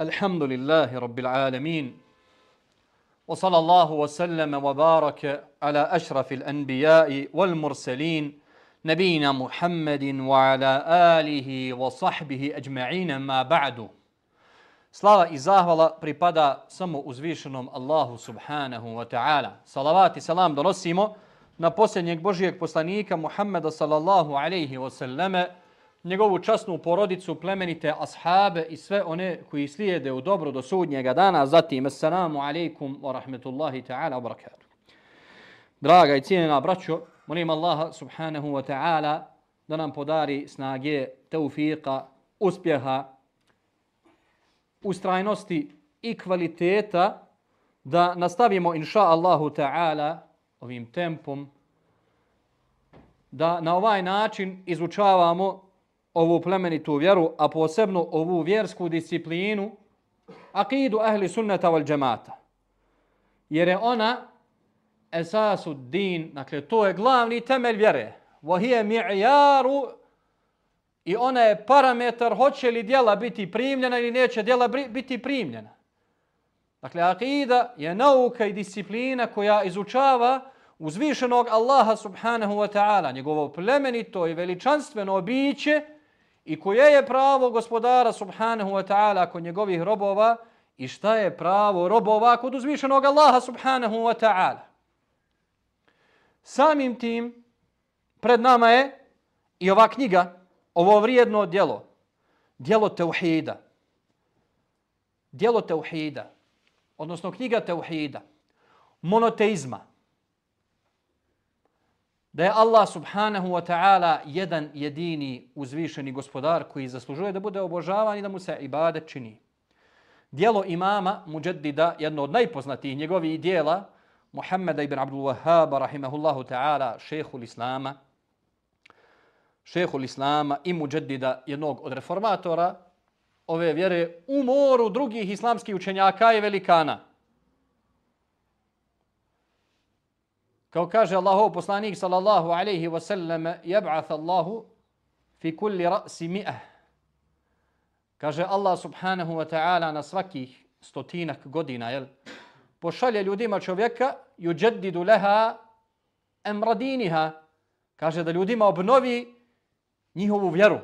الحمد لله رب العالمين وصلى الله وسلم وبارك على أشرف الأنبياء والمرسلين نبينا محمد وعلى آله وصحبه أجمعين ما بعد Slava i zahvala pripada samo uzvišenom Allahu subhanahu wa ta'ala. Salavat i salam donosimo na posljednjeg Božijeg poslanika Muhammeda sallallahu alaihi wa sallame, njegovu časnu porodicu, plemenite ashabe i sve one koji slijede u dobro do sudnjega dana. Zatim, assalamu alaikum wa rahmetullahi ta'ala wa barakatuh. Draga i cijenjena braćo, molim Allaha subhanahu wa ta'ala da nam podari snage, teufika, uspjeha, ustrajnosti i kvaliteta da nastavimo inša Allahu ta'ala ovim tempom da na ovaj način izučavamo ovu plemenitu vjeru, a posebno ovu vjersku disciplinu, akidu ahli sunnata wal džemata. Jer je ona esasu din, dakle to je glavni temelj vjere. Vahije mi'jaru i ona je parametar hoće li djela biti primljena ili neće djela biti primljena. Dakle, akida je nauka i disciplina koja izučava uzvišenog Allaha subhanahu wa ta'ala, njegovo plemenito i veličanstveno biće i koje je pravo gospodara subhanahu wa ta'ala kod njegovih robova? I šta je pravo robova kod uzvišenog Allaha subhanahu wa ta'ala. Samim tim pred nama je i ova knjiga ovo vrijedno djelo, djelo teuhida, djelo teuhida, odnosno knjiga teuhida, monoteizma, da je Allah subhanahu wa ta'ala jedan jedini uzvišeni gospodar koji zaslužuje da bude obožavan i da mu se ibadet čini. Dijelo imama Mujaddida, jedno od najpoznatijih njegovih dijela, Muhammeda ibn Abdul Wahhaba, rahimahullahu ta'ala, šehul Islama, šehul Islama i Mujaddida, jednog od reformatora ove vjere u moru drugih islamskih učenjaka i velikana. Kao kaže Allahov poslanik sallallahu alaihi wa sallam jeb'ath Allahu fi kulli ra'si mi'ah. Kaže Allah subhanahu wa ta'ala na svakih stotinak godina, jel? Pošalje ljudima čovjeka, juđedidu leha emradiniha. Kaže da ljudima obnovi njihovu vjeru,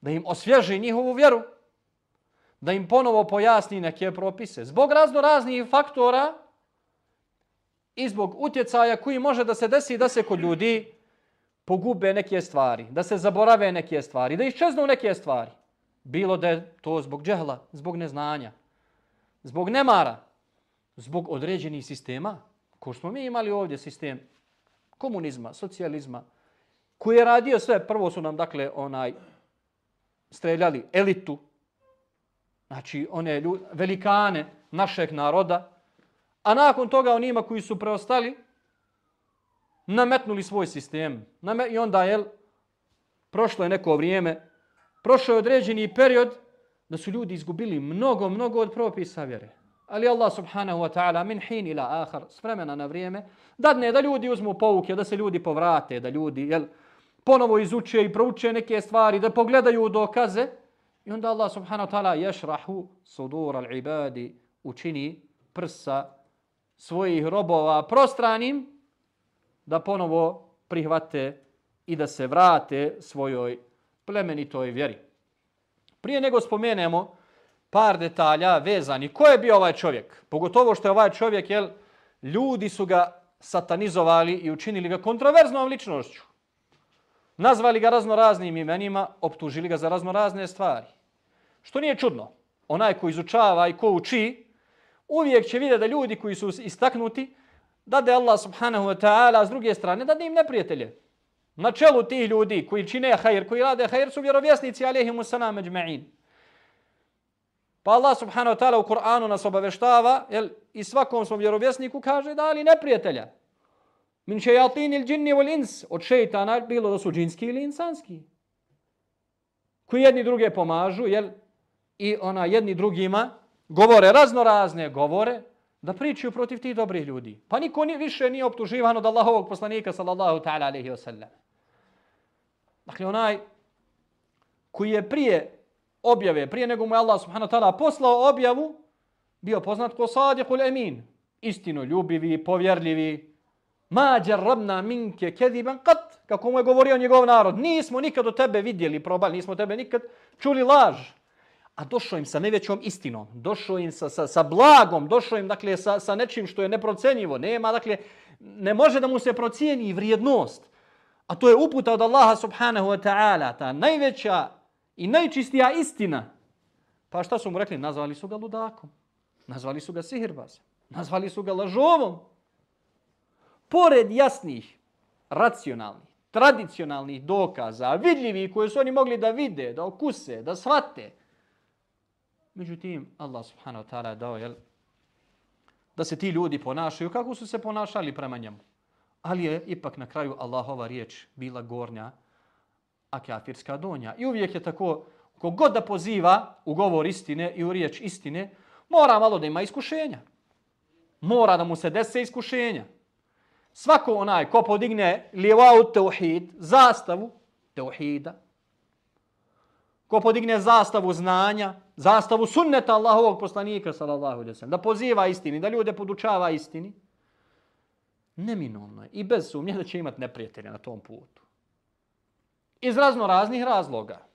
da im osvježi njihovu vjeru, da im ponovo pojasni neke propise. Zbog razno raznih faktora i zbog utjecaja koji može da se desi da se kod ljudi pogube neke stvari, da se zaborave neke stvari, da iščeznu neke stvari. Bilo da je to zbog džehla, zbog neznanja, zbog nemara, zbog određenih sistema, ko smo mi imali ovdje sistem komunizma, socijalizma, koji je radio sve, prvo su nam dakle onaj streljali elitu, znači one ljud, velikane našeg naroda, a nakon toga onima koji su preostali, nametnuli svoj sistem. I onda je prošlo je neko vrijeme, prošlo je određeni period da su ljudi izgubili mnogo, mnogo od propisa vjere. Ali Allah subhanahu wa ta'ala min hin ila ahar, s vremena na vrijeme, dadne da ljudi uzmu pouke, da se ljudi povrate, da ljudi, jel, ponovo izuče i prouče neke stvari, da pogledaju dokaze. I onda Allah subhanahu wa ta'ala ješrahu sudur al ibadi učini prsa svojih robova prostranim da ponovo prihvate i da se vrate svojoj plemenitoj vjeri. Prije nego spomenemo par detalja vezani. Ko je bio ovaj čovjek? Pogotovo što je ovaj čovjek, jel, ljudi su ga satanizovali i učinili ga kontroverznom ličnošću nazvali ga razno raznim imenima, optužili ga za razno razne stvari. Što nije čudno, onaj ko izučava i ko uči, uvijek će vidjeti da ljudi koji su istaknuti, da de Allah subhanahu wa ta'ala s druge strane, da im neprijatelje. Na čelu tih ljudi koji čine hajr, koji rade hajr, su vjerovjesnici, alaihimu salam, međma'in. Pa Allah subhanahu wa ta'ala u Kur'anu nas obaveštava, jel, i svakom svom vjerovjesniku kaže da li neprijatelja min šejatin il džinni vol ins, od šeitana, bilo da su džinski ili insanski. Koji jedni druge pomažu, jel? I ona jedni drugima govore razno razne govore da pričaju protiv tih dobrih ljudi. Pa niko ni više nije optuživan od Allahovog poslanika sallallahu ta'ala alaihi wa sallam. Dakle, onaj koji je prije objave, prije nego mu je Allah subhanahu wa ta'ala poslao objavu, bio poznat ko sadiqul emin, istino ljubivi, povjerljivi, ma jarrabna minke kediban kat, kako mu je govorio njegov narod, nismo nikad od tebe vidjeli, probali, nismo tebe nikad čuli laž. A došao im sa najvećom istinom, došao im sa, sa, sa blagom, došao im dakle, sa, sa nečim što je neprocenjivo, nema, dakle, ne može da mu se procijeni vrijednost. A to je uputa od Allaha subhanahu wa ta'ala, ta najveća i najčistija istina. Pa šta su mu rekli? Nazvali su ga ludakom. Nazvali su ga sihirbazom. Nazvali su ga lažovom. Pored jasnih, racionalnih, tradicionalnih dokaza, vidljivi koje su oni mogli da vide, da okuse, da shvate. Međutim, Allah subhanahu wa ta'ala dao jel, da se ti ljudi ponašaju kako su se ponašali prema njemu. Ali je ipak na kraju Allahova riječ bila gornja, a kafirska donja. I uvijek je tako, kogod da poziva u govor istine i u riječ istine, mora malo da ima iskušenja. Mora da mu se dese iskušenja. Svako onaj ko podigne lijevau teuhid, zastavu teuhida, ko podigne zastavu znanja, zastavu sunneta Allahovog poslanika, sallallahu alejhi ve sellem, da poziva istini, da ljude podučava istini, neminovno je i bez sumnje da će imati neprijatelja na tom putu. Iz razno raznih razloga.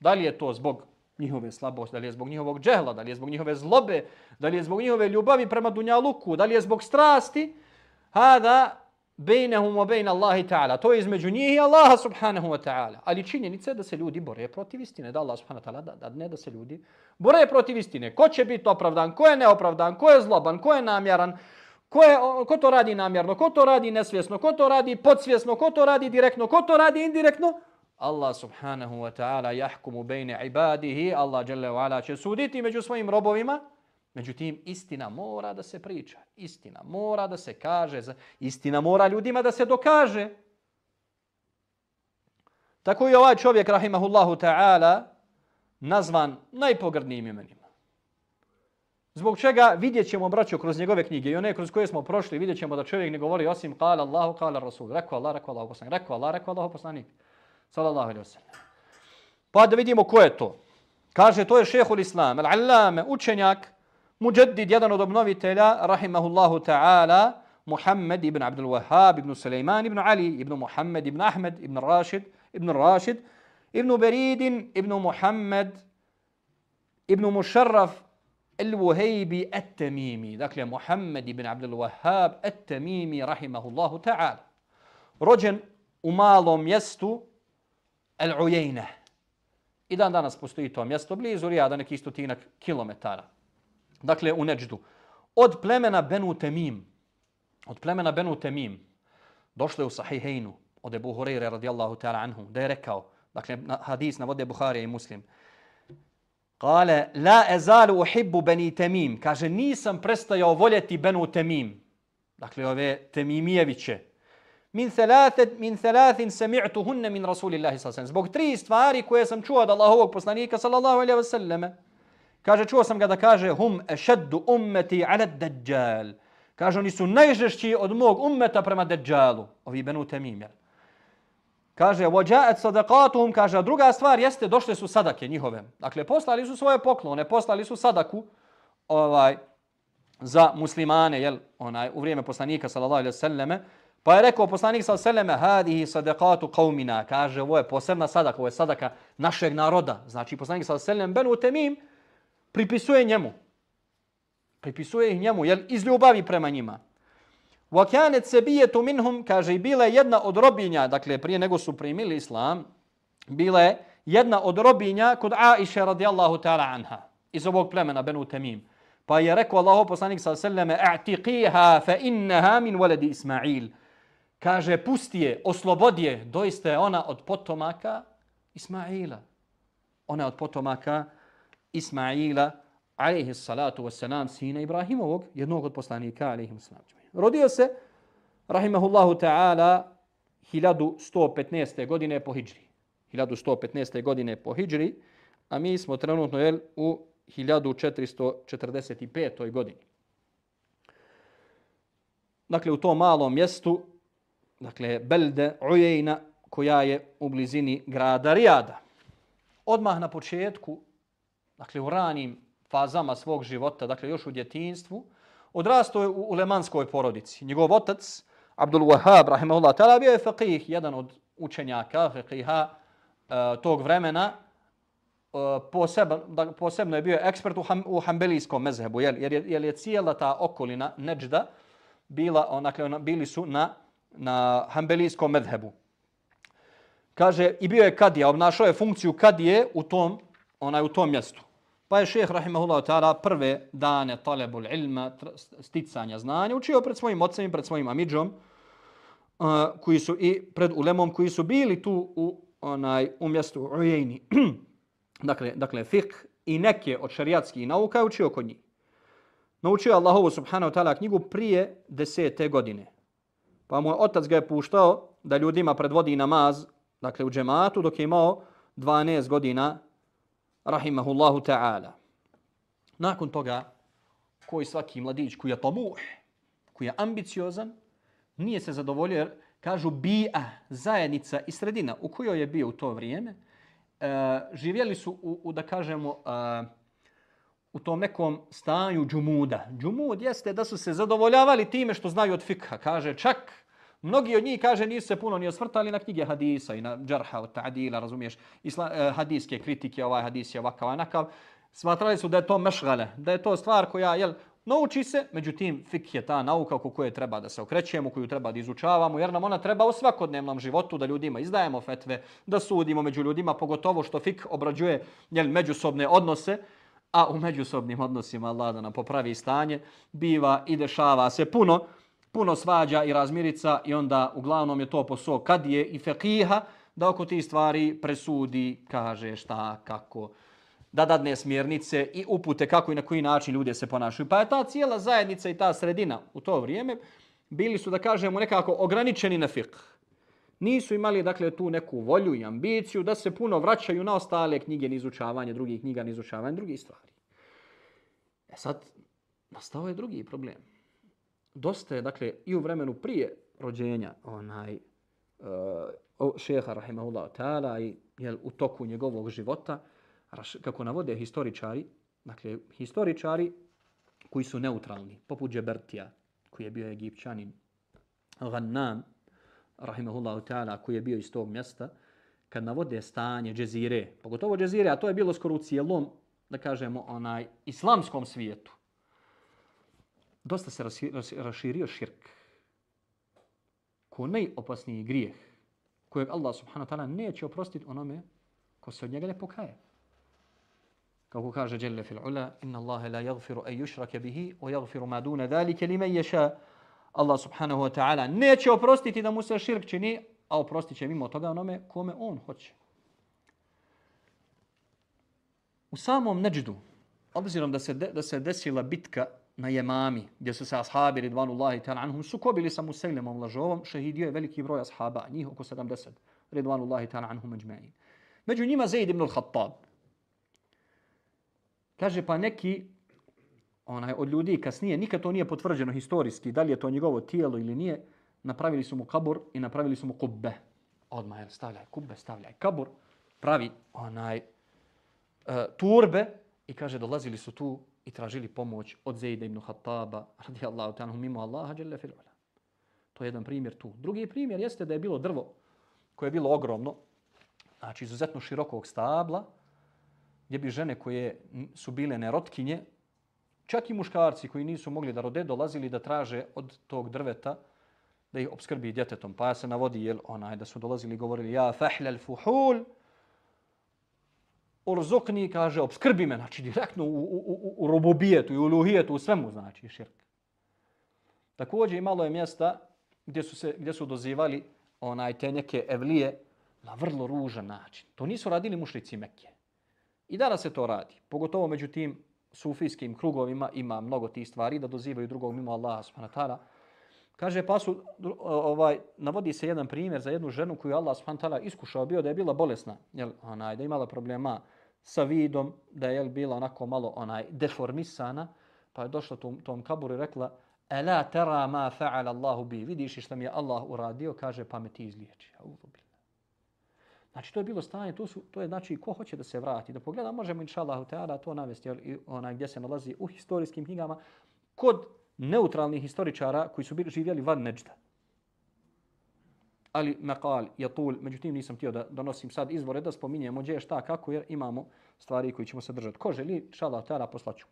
Da li je to zbog njihove slabosti, da li je zbog njihovog džehla, da li je zbog njihove zlobe, da li je zbog njihove ljubavi prema Dunjaluku, da li je zbog strasti, hada bejnehum o bejn Allahi ta'ala. To je između njih i Allaha subhanahu wa ta'ala. Ali činjenica je da se ljudi bore protiv istine, da Allah subhanahu wa ta'ala da, da ne da se ljudi bore protiv istine. Ko će biti opravdan, ko je neopravdan, ko je zloban, ko je namjeran, ko, je, ko to radi namjerno, ko to radi nesvjesno, ko to radi podsvjesno, ko to radi direktno, ko to radi indirektno, Allah subhanahu wa ta'ala jahkumu bejne ibadihi, Allah jalla wa ala će suditi među svojim robovima, Međutim, istina mora da se priča. Istina mora da se kaže. Istina mora ljudima da se dokaže. Tako je ovaj čovjek, rahimahullahu ta'ala, nazvan najpogrdnijim imenima. Zbog čega vidjet ćemo, braćo, kroz njegove knjige i one kroz koje smo prošli, vidjet ćemo da čovjek ne govori osim kala Allahu, kala Rasul. Rekao Allah, rekao Allah, poslanik. Rekao Allah, rekao Allah, poslanik. sallallahu alaihi wasallam. Pa da vidimo ko je to. Kaže, to je šehul islam, al-allame, učenjak, مجدد يدن ابن ابي تلا رحمه الله تعالى محمد بن عبد الوهاب بن سليمان بن علي بن محمد بن أحمد بن الراشد بن الراشد بن بريد بن محمد بن مشرف الوهيبي التميمي. ذاك محمد بن عبد الوهاب التميمي رحمه الله تعالى. رجن ومالوم يستو العيينة. إذا أنا سبستيتو يستو بليزوري هذا نكيستو تينك كيلومتر. Dakle u Neđdu, od plemena Benu Temim, od plemena Benu Temim, došle u Sahihejnu od Ebu Hureyre radijallahu ta'ala anhu, da je rekao, dakle hadis navode Buharija i Muslim, Kale, la ezalu uhibbu beni temim. Kaže, nisam prestajao voljeti benu temim. Dakle, ove temimijeviće. Min thalathin, min thalathin sami'tuhunne min rasulillahi sallam. Zbog tri stvari koje sam čuo od Allahovog poslanika sallallahu alaihi wasallam. Kaže, čuo sam ga da kaže hum ešeddu ummeti ala deđal. Kaže, oni su najžešći od mog ummeta prema deđalu. Ovi benu temim, jel? Kaže, vođaet sadakatuhum, kaže, druga stvar jeste, došle su sadake njihove. Dakle, poslali su svoje poklone, poslali su sadaku ovaj, za muslimane, jel, onaj, u vrijeme poslanika, sallallahu alaihi sallame, pa je rekao poslanik, sallallahu seleme, hadihi sadekatu qaumina, kaže, ovo je posebna sadaka, ovo je sadaka našeg naroda. Znači, poslanik, sallallahu alaihi benu temim, pripisuje njemu. Pripisuje ih njemu, jer iz ljubavi prema njima. Vakanet se bije tu minhum, kaže, bila je jedna od robinja, dakle, prije nego su primili islam, bila je jedna od robinja kod Aisha radijallahu ta'ala anha, iz ovog plemena, Benu Temim. Pa je rekao Allah, poslanik sa selleme, a'tiqiha fa innaha min waladi Ismail. Kaže, pusti je, oslobodi je, doista je ona od potomaka Ismaila. Ona je od potomaka Ismaila. Ismaila, alaihi salatu wasalam, sina Ibrahimovog, jednog od poslanika, alaihi salatu Rodio se, rahimahullahu ta'ala, 1115. godine po hijri. 1115. godine po hijri, a mi smo trenutno jel, u 1445. godini. Dakle, u tom malom mjestu, dakle, Belde Ujejna, koja je u blizini grada Rijada. Odmah na početku dakle u ranim fazama svog života, dakle još u djetinstvu, odrastao je u, u lemanskoj porodici. Njegov otac, Abdul Wahab, rahimahullah, tada bio je faqih, jedan od učenjaka, faqiha uh, eh, tog vremena, eh, uh, posebno, da, posebno je bio ekspert u, ham, u hambelijskom mezhebu, jer, jer, je, jer je cijela ta okolina Neđda bila, onakle, ona, bili su na, na hambelijskom mezhebu. Kaže, i bio je kadija, obnašao je funkciju kadije u tom, onaj, u tom mjestu. Pa je šeheh, rahimahullah ta'ala, prve dane talebul ilma, sticanja znanja, učio pred svojim ocem i pred svojim amidžom, uh, koji su i pred ulemom, koji su bili tu u, onaj, u mjestu Ujejni. dakle, dakle, fiqh i neke od šarijatskih nauka je učio kod njih. Naučio Allahovu subhanahu wa ta'ala knjigu prije desete godine. Pa moj otac ga je puštao da ljudima predvodi namaz, dakle u džematu, dok je imao 12 godina rahimahullahu ta'ala. Nakon toga, koji svaki mladić koji je tamuh, koji je ambiciozan, nije se zadovoljio jer kažu bija, zajednica i sredina u kojoj je bio u to vrijeme, e, živjeli su u, u da kažemo, e, u tom nekom stanju džumuda. Džumud jeste da su se zadovoljavali time što znaju od fikha. Kaže, čak Mnogi od njih, kaže, nisu se puno ni osvrtali na knjige hadisa i na džarha ta'adila, razumiješ, isla, eh, hadijske kritike, ovaj hadis je ovakav, onakav. Smatrali su da je to mešgale, da je to stvar koja, jel, nauči se, međutim, fik je ta nauka oko koje treba da se okrećemo, koju treba da izučavamo, jer nam ona treba u svakodnevnom životu da ljudima izdajemo fetve, da sudimo među ljudima, pogotovo što fik obrađuje jel, međusobne odnose, a u međusobnim odnosima Allah da nam popravi stanje, biva i dešava se puno, puno svađa i razmirica i onda uglavnom je to posao kad je i fekiha da oko ti stvari presudi, kaže šta, kako, da dadne smjernice i upute kako i na koji način ljude se ponašaju. Pa je ta cijela zajednica i ta sredina u to vrijeme bili su, da kažemo, nekako ograničeni na fiqh. Nisu imali dakle tu neku volju i ambiciju da se puno vraćaju na ostale knjige, ni izučavanje drugih knjiga, ni izučavanje drugih stvari. E sad, nastao je drugi problem dosta je, dakle, i u vremenu prije rođenja onaj uh, šeha, rahimahullah ta'ala, i jel, u toku njegovog života, kako navode historičari, dakle, historičari koji su neutralni, poput Džebertija, koji je bio egipćanin, Gannam, rahimahullah ta'ala, koji je bio iz tog mjesta, kad navode stanje džezire, pogotovo džezire, a to je bilo skoro u cijelom, da kažemo, onaj islamskom svijetu, dosta se raširio širk. Ko najopasniji grijeh kojeg Allah subhanahu wa ta'ala neće oprostiti onome ko se od njega ne pokaje. Kako kaže Jelle fil ula, inna Allahe la jagfiru an yushrake bihi, o jagfiru ma duna dhalike li men ješa. Allah subhanahu wa ta'ala neće oprostiti da mu se širk čini, a oprostit će mimo toga onome kome on hoće. U samom neđdu, obzirom da se, de, da se desila bitka na Jemami, gdje su se ashabi Ridvanullahi ta'ala anhum sukobili sa Musailemom lažovom, šehidio je veliki broj ashaba, njih oko 70, Ridvanullahi ta'ala anhum ajma'in. Među njima Zaid ibn al-Khattab. Kaže pa neki onaj, od ljudi kasnije, nikad to nije potvrđeno historijski, da li je to njegovo tijelo ili nije, napravili su mu kabur i napravili su mu kubbe. Odmah stavljaj kubbe, stavljaj kabur, pravi onaj e, turbe i kaže dolazili su tu i tražili pomoć od Zejda ibn Hattaba, radijallahu ta'ala, mimo Allaha, jalla fil ula. To je jedan primjer tu. Drugi primjer jeste da je bilo drvo koje je bilo ogromno, znači izuzetno širokog stabla, gdje bi žene koje su bile nerotkinje, čak i muškarci koji nisu mogli da rode, dolazili da traže od tog drveta da ih obskrbi djetetom. Pa se navodi jel, onaj, da su dolazili i govorili ja fahlal fuhul, orzokni, kaže, obskrbi me, znači direktno u, u, u, u robobijetu i u luhijetu, u svemu znači širk. Također imalo je mjesta gdje su, se, gdje su dozivali onaj, te neke evlije na vrlo ružan način. To nisu radili mušlici Mekke. I danas se to radi. Pogotovo među tim sufijskim krugovima ima mnogo tih stvari da dozivaju drugog mimo Allaha subhanahu wa ta'ala. Kaže, pa su, ovaj, navodi se jedan primjer za jednu ženu koju Allah subhanahu iskušao bio da je bila bolesna, jel, onaj, da je imala problema sa vidom, da je jel, bila onako malo onaj deformisana, pa je došla tom, tom kaburu i rekla, Ela tera ma fa'ala Allahu bi. Vidiš šta mi je Allah uradio, kaže, pa me ti izliječi. Znači to je bilo stanje, to, su, to je znači ko hoće da se vrati, da pogleda, možemo inša teala to navesti jel, onaj gdje se nalazi u historijskim knjigama kod neutralnih historičara koji su bili živjeli van Neđda. Ali maqal Jatul, međutim nisam htio da donosim sad izvore da spominjemo gdje je šta kako jer imamo stvari koji ćemo se držati. Ko želi, šala tara poslaću.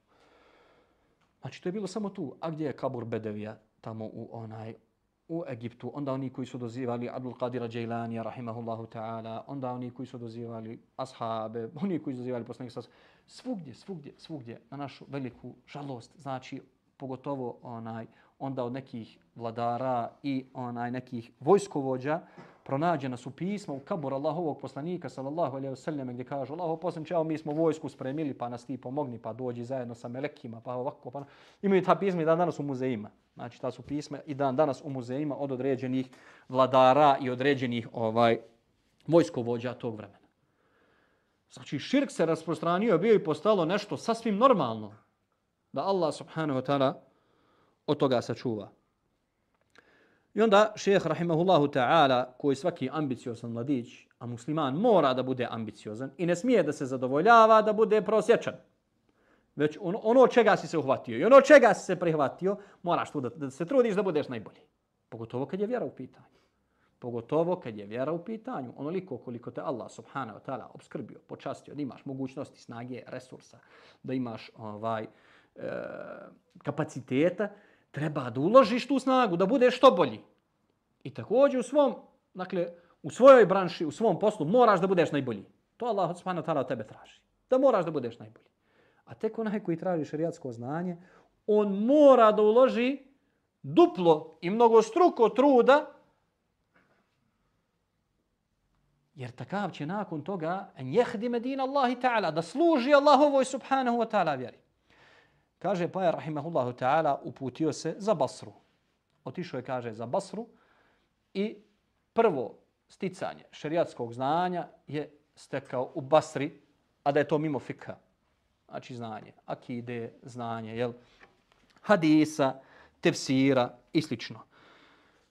Znači to je bilo samo tu. A gdje je kabur Bedevija? Tamo u onaj u Egiptu, onda oni koji su dozivali Abdul Qadira Jailanija, rahimahullahu ta'ala, onda oni koji su dozivali ashabe, oni koji su dozivali poslanika, svugdje, svugdje, svugdje, na našu veliku žalost, znači pogotovo onaj onda od nekih vladara i onaj nekih vojskovođa pronađena su pisma u kabur Allahovog poslanika sallallahu alejhi ve sellem gdje kaže Allahov poslanik mi smo vojsku spremili pa nas ti pomogni pa dođi zajedno sa melekima pa ovako pa ono. imaju ta pisma i dan danas u muzejima. Znači ta su pisma i dan danas u muzejima od određenih vladara i određenih ovaj vojskovođa tog vremena. Znači širk se rasprostranio bio i postalo nešto sasvim normalno da Allah subhanahu wa ta'ala od toga sačuva. I onda šeheh rahimahullahu ta'ala, koji svaki ambiciozan mladić, a musliman mora da bude ambiciozan i ne smije da se zadovoljava da bude prosječan. Već ono, ono čega si se uhvatio i ono čega si se prihvatio, moraš tu da, da se trudiš da budeš najbolji. Pogotovo kad je vjera u pitanju. Pogotovo kad je vjera u pitanju. Onoliko koliko te Allah subhanahu wa ta'ala obskrbio, počastio, da imaš mogućnosti, snage, resursa, da imaš ovaj, uh, Eh, kapaciteta, treba da uložiš tu snagu, da budeš što bolji. I također u svom, dakle, u svojoj branši, u svom poslu moraš da budeš najbolji. To Allah subhanahu wa ta'ala tebe traži. Da moraš da budeš najbolji. A tek onaj koji traži šerijatsko znanje, on mora da uloži duplo i mnogo struko truda, jer takav će nakon toga en jehdi din Allahi ta'ala, da služi Allahovoj subhanahu wa ta'ala vjeri. Kaže, pa je, rahimahullahu ta'ala, uputio se za Basru. Otišao je, kaže, za Basru i prvo sticanje šerijatskog znanja je stekao u Basri, a da je to mimo fikha. Znači znanje, akide, znanje, jel? hadisa, tefsira i slično.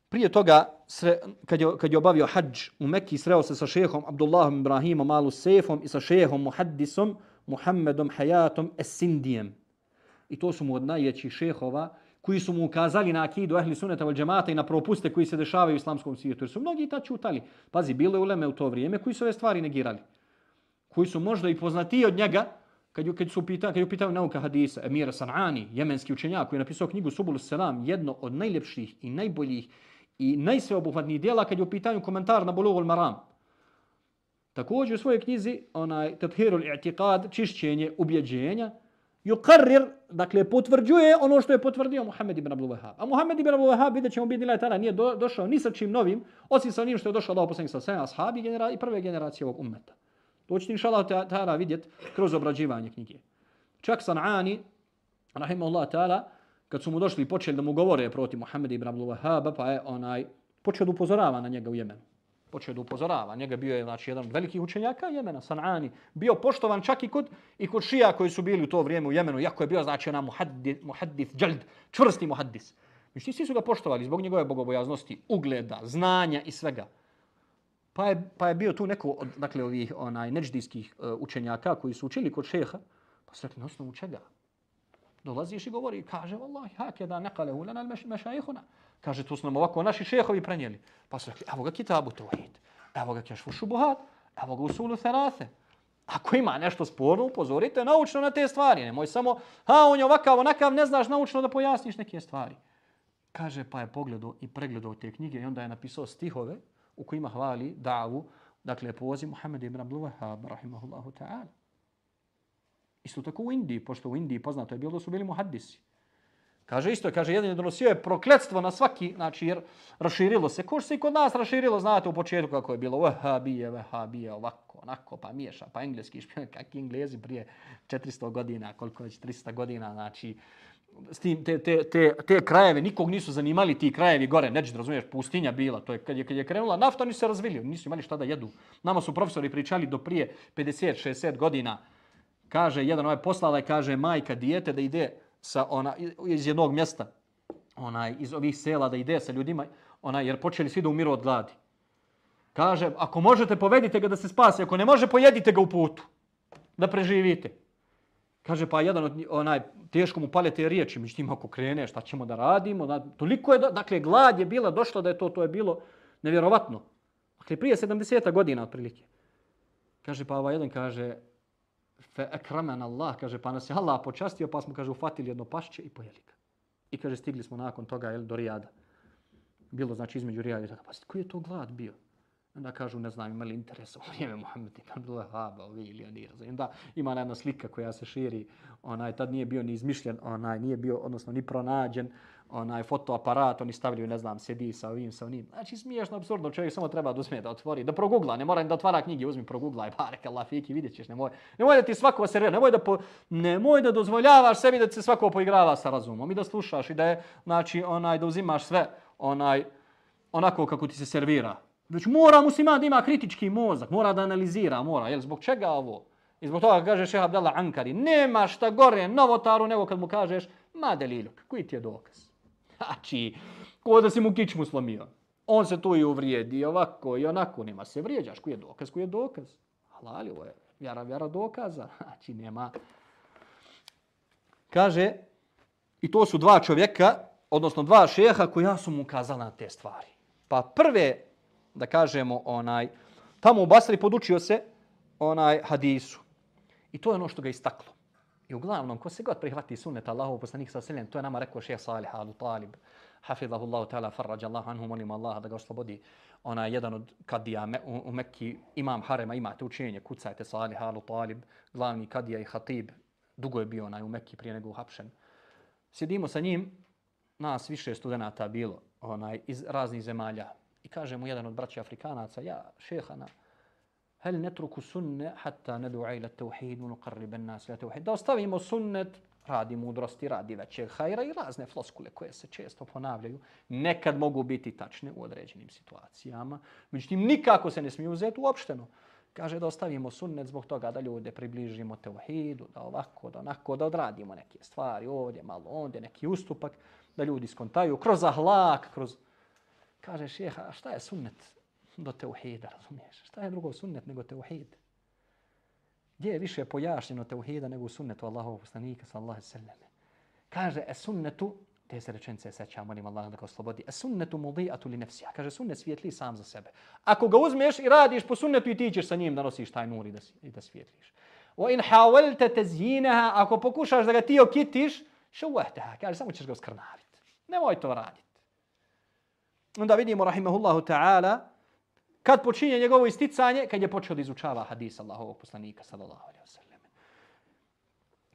Prije toga, sre, kad, je, kad je obavio hađ u Mekki, sreo se sa šehom Abdullahom Ibrahimom Alu Sefom i sa šehom Muhaddisom Muhammedom Hayatom Esindijem i to su mu od najvećih šehova koji su mu ukazali na akidu ehli suneta vel džemata i na propuste koji se dešavaju u islamskom svijetu. Jer su mnogi ta čutali. Pazi, bile uleme u to vrijeme koji su ove stvari negirali. Koji su možda i poznatiji od njega kad ju, kad su pitali, kad ju pitali nauka hadisa, Emira Sanani, jemenski učenjak koji je napisao knjigu Subul Selam, jedno od najljepših i najboljih i najsveobuhvatnijih dijela kad je u pitanju komentar na Bulugul Maram. Također u svojoj knjizi, onaj Tathirul I'tiqad, čišćenje ubjeđenja, yuqarrir, dakle potvrđuje ono što je potvrdio Muhammed ibn Abdul Wahhab. A Muhammed ibn Abdul Wahhab, vidjet ćemo biti tada, nije do, došao ni sa čim novim, osim sa onim što je došao Allah poslanik sa sve ashabi genera, i prve generacije ovog ummeta. To ćete inša Allah ta'ala vidjet kroz obrađivanje knjige. Čak San'ani, rahimahullah ta'ala, kad su mu došli i počeli da mu govore proti Muhammed ibn Abdul Wahhaba, pa je onaj počeo da upozorava na njega u Jemenu počeo da upozorava. Njega bio je znači, jedan od velikih učenjaka Jemena, Sanani. Bio poštovan čak i kod, i kod šija koji su bili u to vrijeme u Jemenu, jako je bio znači ona muhaddis, muhaddis džald, čvrsti muhaddis. Znači, svi su ga poštovali zbog njegove bogobojaznosti, ugleda, znanja i svega. Pa je, pa je bio tu neko od dakle, ovih onaj, neđdijskih uh, učenjaka koji su učili kod šeha. Pa su rekli, na osnovu čega? Dolaziš i govori, kaže, vallahi, hakeda je da nekale ulana. Kaže, to su nam ovako naši šehovi prenijeli. Pa su rekli, evo ga kitabu tauhid, evo ga kešfu šubuhat, evo ga usulu therase. Ako ima nešto sporno, upozorite naučno na te stvari. Nemoj samo, ha, on je ovakav, onakav, ne znaš naučno da pojasniš neke stvari. Kaže, pa je pogledao i pregledao te knjige i onda je napisao stihove u kojima hvali davu, dakle, pozi Muhammed ibn Abdul Wahab, rahimahullahu ta'ala. Isto tako u Indiji, pošto u Indiji poznato je bilo da su bili muhaddisi. Kaže isto, kaže jedan je donosio je prokletstvo na svaki, znači jer raširilo se. Ko se i kod nas raširilo, znate u početku kako je bilo, vahabije, vahabije, ovako, onako, pa miješa, pa engleski špion, kakvi englezi prije 400 godina, koliko već 300 godina, znači s tim, te, te, te, te krajeve, nikog nisu zanimali ti krajevi gore, neđe, razumiješ, pustinja bila, to je kad je, kad je krenula nafta, oni se razvili, nisu imali šta da jedu. Nama su profesori pričali do prije 50-60 godina, kaže, jedan ovaj poslala je, kaže, majka dijete da ide sa ona iz jednog mjesta onaj iz ovih sela da ide sa ljudima onaj jer počeli svi da umiru od gladi Kaže, ako možete, povedite ga da se spasi. Ako ne može, pojedite ga u putu. Da preživite. Kaže, pa jedan od onaj, teško mu pale te riječi, međutim, ako krene, šta ćemo da radimo? Da, toliko je, dakle, glad je bila došla da je to, to je bilo nevjerovatno. Dakle, prije 70 godina otprilike. Kaže, pa ovaj jedan kaže, fe ekramen Allah, kaže, pa nas je Allah počastio, pa smo, kaže, ufatili jedno pašće i pojeli ga. I kaže, stigli smo nakon toga jel, do Rijada. Bilo, znači, između Rijada i. Pa koji je to glad bio? Onda kažu, ne znam, imali interes u vrijeme Muhammed ibn Abdul Wahaba, ovi ili oni razumijem. Da, ima jedna slika koja se širi, onaj, tad nije bio ni izmišljen, onaj, nije bio, odnosno, ni pronađen, onaj, fotoaparat, oni stavljaju, ne znam, sedi sa ovim, sa onim. Znači, smiješno, absurdno, čovjek samo treba da uzme, da otvori, da progugla, ne mora da otvara knjige, uzmi, progugla i barek, Allah, fiki, vidjet ćeš, nemoj, nemoj da ti svako se nemoj da, po, nemoj da dozvoljavaš sebi da se svako poigrava sa razumom i da slušaš i da je, znači, onaj, da uzimaš sve, onaj, onako kako ti se servira. Već mora musliman da ima kritički mozak, mora da analizira, mora. Jel, zbog čega ovo? I zbog toga kaže šeha Abdallah Ankari, nema šta gore novotaru nego kad mu kažeš, ma deliluk, koji ti je dokaz? Znači, ko da si mu kičmu slomio. On se tu i uvrijedi, ovako i onako, nema se vrijeđaš, koji je dokaz, koji je dokaz? Halali, ovo je vjera, vjera dokaza. Znači, nema. Kaže, i to su dva čovjeka, odnosno dva šeha koja su mu ukazala na te stvari. Pa prve da kažemo, onaj, tamo u Basri podučio se onaj hadisu. I to je ono što ga istaklo. I uglavnom, ko se god prihvati sunnet Allahov poslanik sa selem, to je nama rekao šeha Salih al Talib, hafidhahu Allahu ta'ala, farrađa Allah anhu, molim Allah da ga oslobodi. Ona je jedan od kadija me, u, u Mekki, imam harema, imate učenje, kucajte Salih al Talib, glavni kadija i hatib, dugo je bio onaj u Mekki prije nego uhapšen. Sjedimo sa njim, nas više studenta bilo onaj iz raznih zemalja, I kaže mu jedan od braća Afrikanaca, ja, šehana, hel netruku sunne hatta nedu'a ila tauhid, nuqarriben nas ila tevhid. Da ostavimo sunnet, radi mudrosti, radi većeg hajra i razne floskule koje se često ponavljaju, nekad mogu biti tačne u određenim situacijama. Međutim, nikako se ne smiju uzeti uopšteno. Kaže da ostavimo sunnet zbog toga da ljude približimo tevhidu, da ovako, da onako, da odradimo neke stvari ovdje, malo ondje, neki ustupak, da ljudi skontaju kroz ahlak, kroz Kaže šeha, a šta je sunnet do teuhida, razumiješ? Šta je drugo sunnet nego teuhid? Gdje je više pojašnjeno teuhida nego u sunnetu Allahovog poslanika, sallallahu sallam? Kaže, e sunnetu, te se rečenice sećam, molim Allah da ga oslobodi, e sunnetu mudijatu li nefsija. Kaže, sunnet svijetli sam za sebe. Ako ga uzmeš i radiš po sunnetu i ti ćeš sa njim da nosiš taj nur i da, i da svijetliš. Wa in hawalta tazyinaha ako pokušaš da ga ti okitiš, shawahtaha, kaže samo ćeš ga oskrnaviti. Nemoj to raditi onda vidimo, rahimahullahu ta'ala, kad počinje njegovo isticanje, kad je počeo da izučava hadis Allahovog poslanika, sallallahu alaihi wasallam.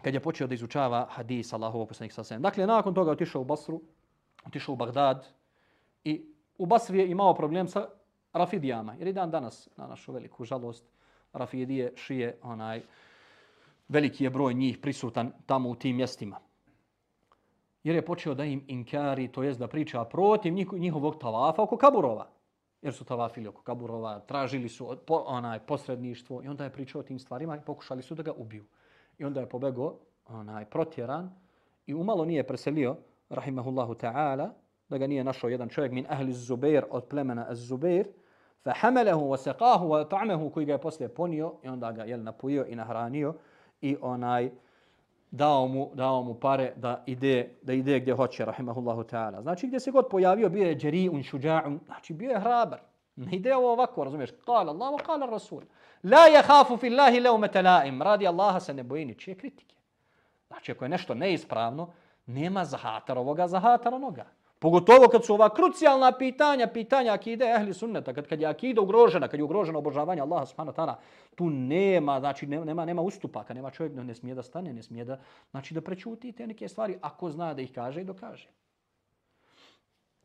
Kad je počeo da izučava hadis Allahovog poslanika, sallallahu alaihi wasallam. Dakle, nakon toga otišao u Basru, otišao u Bagdad i u Basri je imao problem sa Rafidijama. Jer i dan danas, na našu veliku žalost, Rafidije šije onaj veliki je broj njih prisutan tamo u tim mjestima jer je počeo da im inkari, to jest da priča protiv njihovog tavafa oko kaburova. Jer su tavafili oko kaburova, tražili su po, onaj posredništvo i onda je pričao o tim stvarima i pokušali su da ga ubiju. I onda je pobego onaj protjeran i umalo nije preselio, rahimahullahu ta'ala, da ga nije našao jedan čovjek min ahli Zubair od plemena Zubair, fa hamalehu wa saqahu wa ta'amahu koji ga je poslije ponio i onda ga je napojio i nahranio i onaj dao mu, dao mu pare da ide, da ide gdje hoće, rahimahullahu ta'ala. Znači, gdje se god pojavio, bio je džeri'un, šuđa'un, znači, bio je hrabar. Ne ide ovo ovako, razumiješ? Kala Allah, kala Rasul. La je hafu fi Allahi leo. Radi Allaha se ne boji ničije kritike. Znači, ako je nešto neispravno, nema zahatar ovoga, zahatar onoga. Pogotovo kad su ova krucijalna pitanja, pitanja akide ehli sunneta, kad, kad je akida ugrožena, kad je ugroženo obožavanje Allaha subhanahu wa ta'ala, tu nema, znači nema, nema ustupaka, nema čovjek ne smije da stane, ne smije da, znači da prečuti te neke stvari, ako zna da ih kaže i dokaže.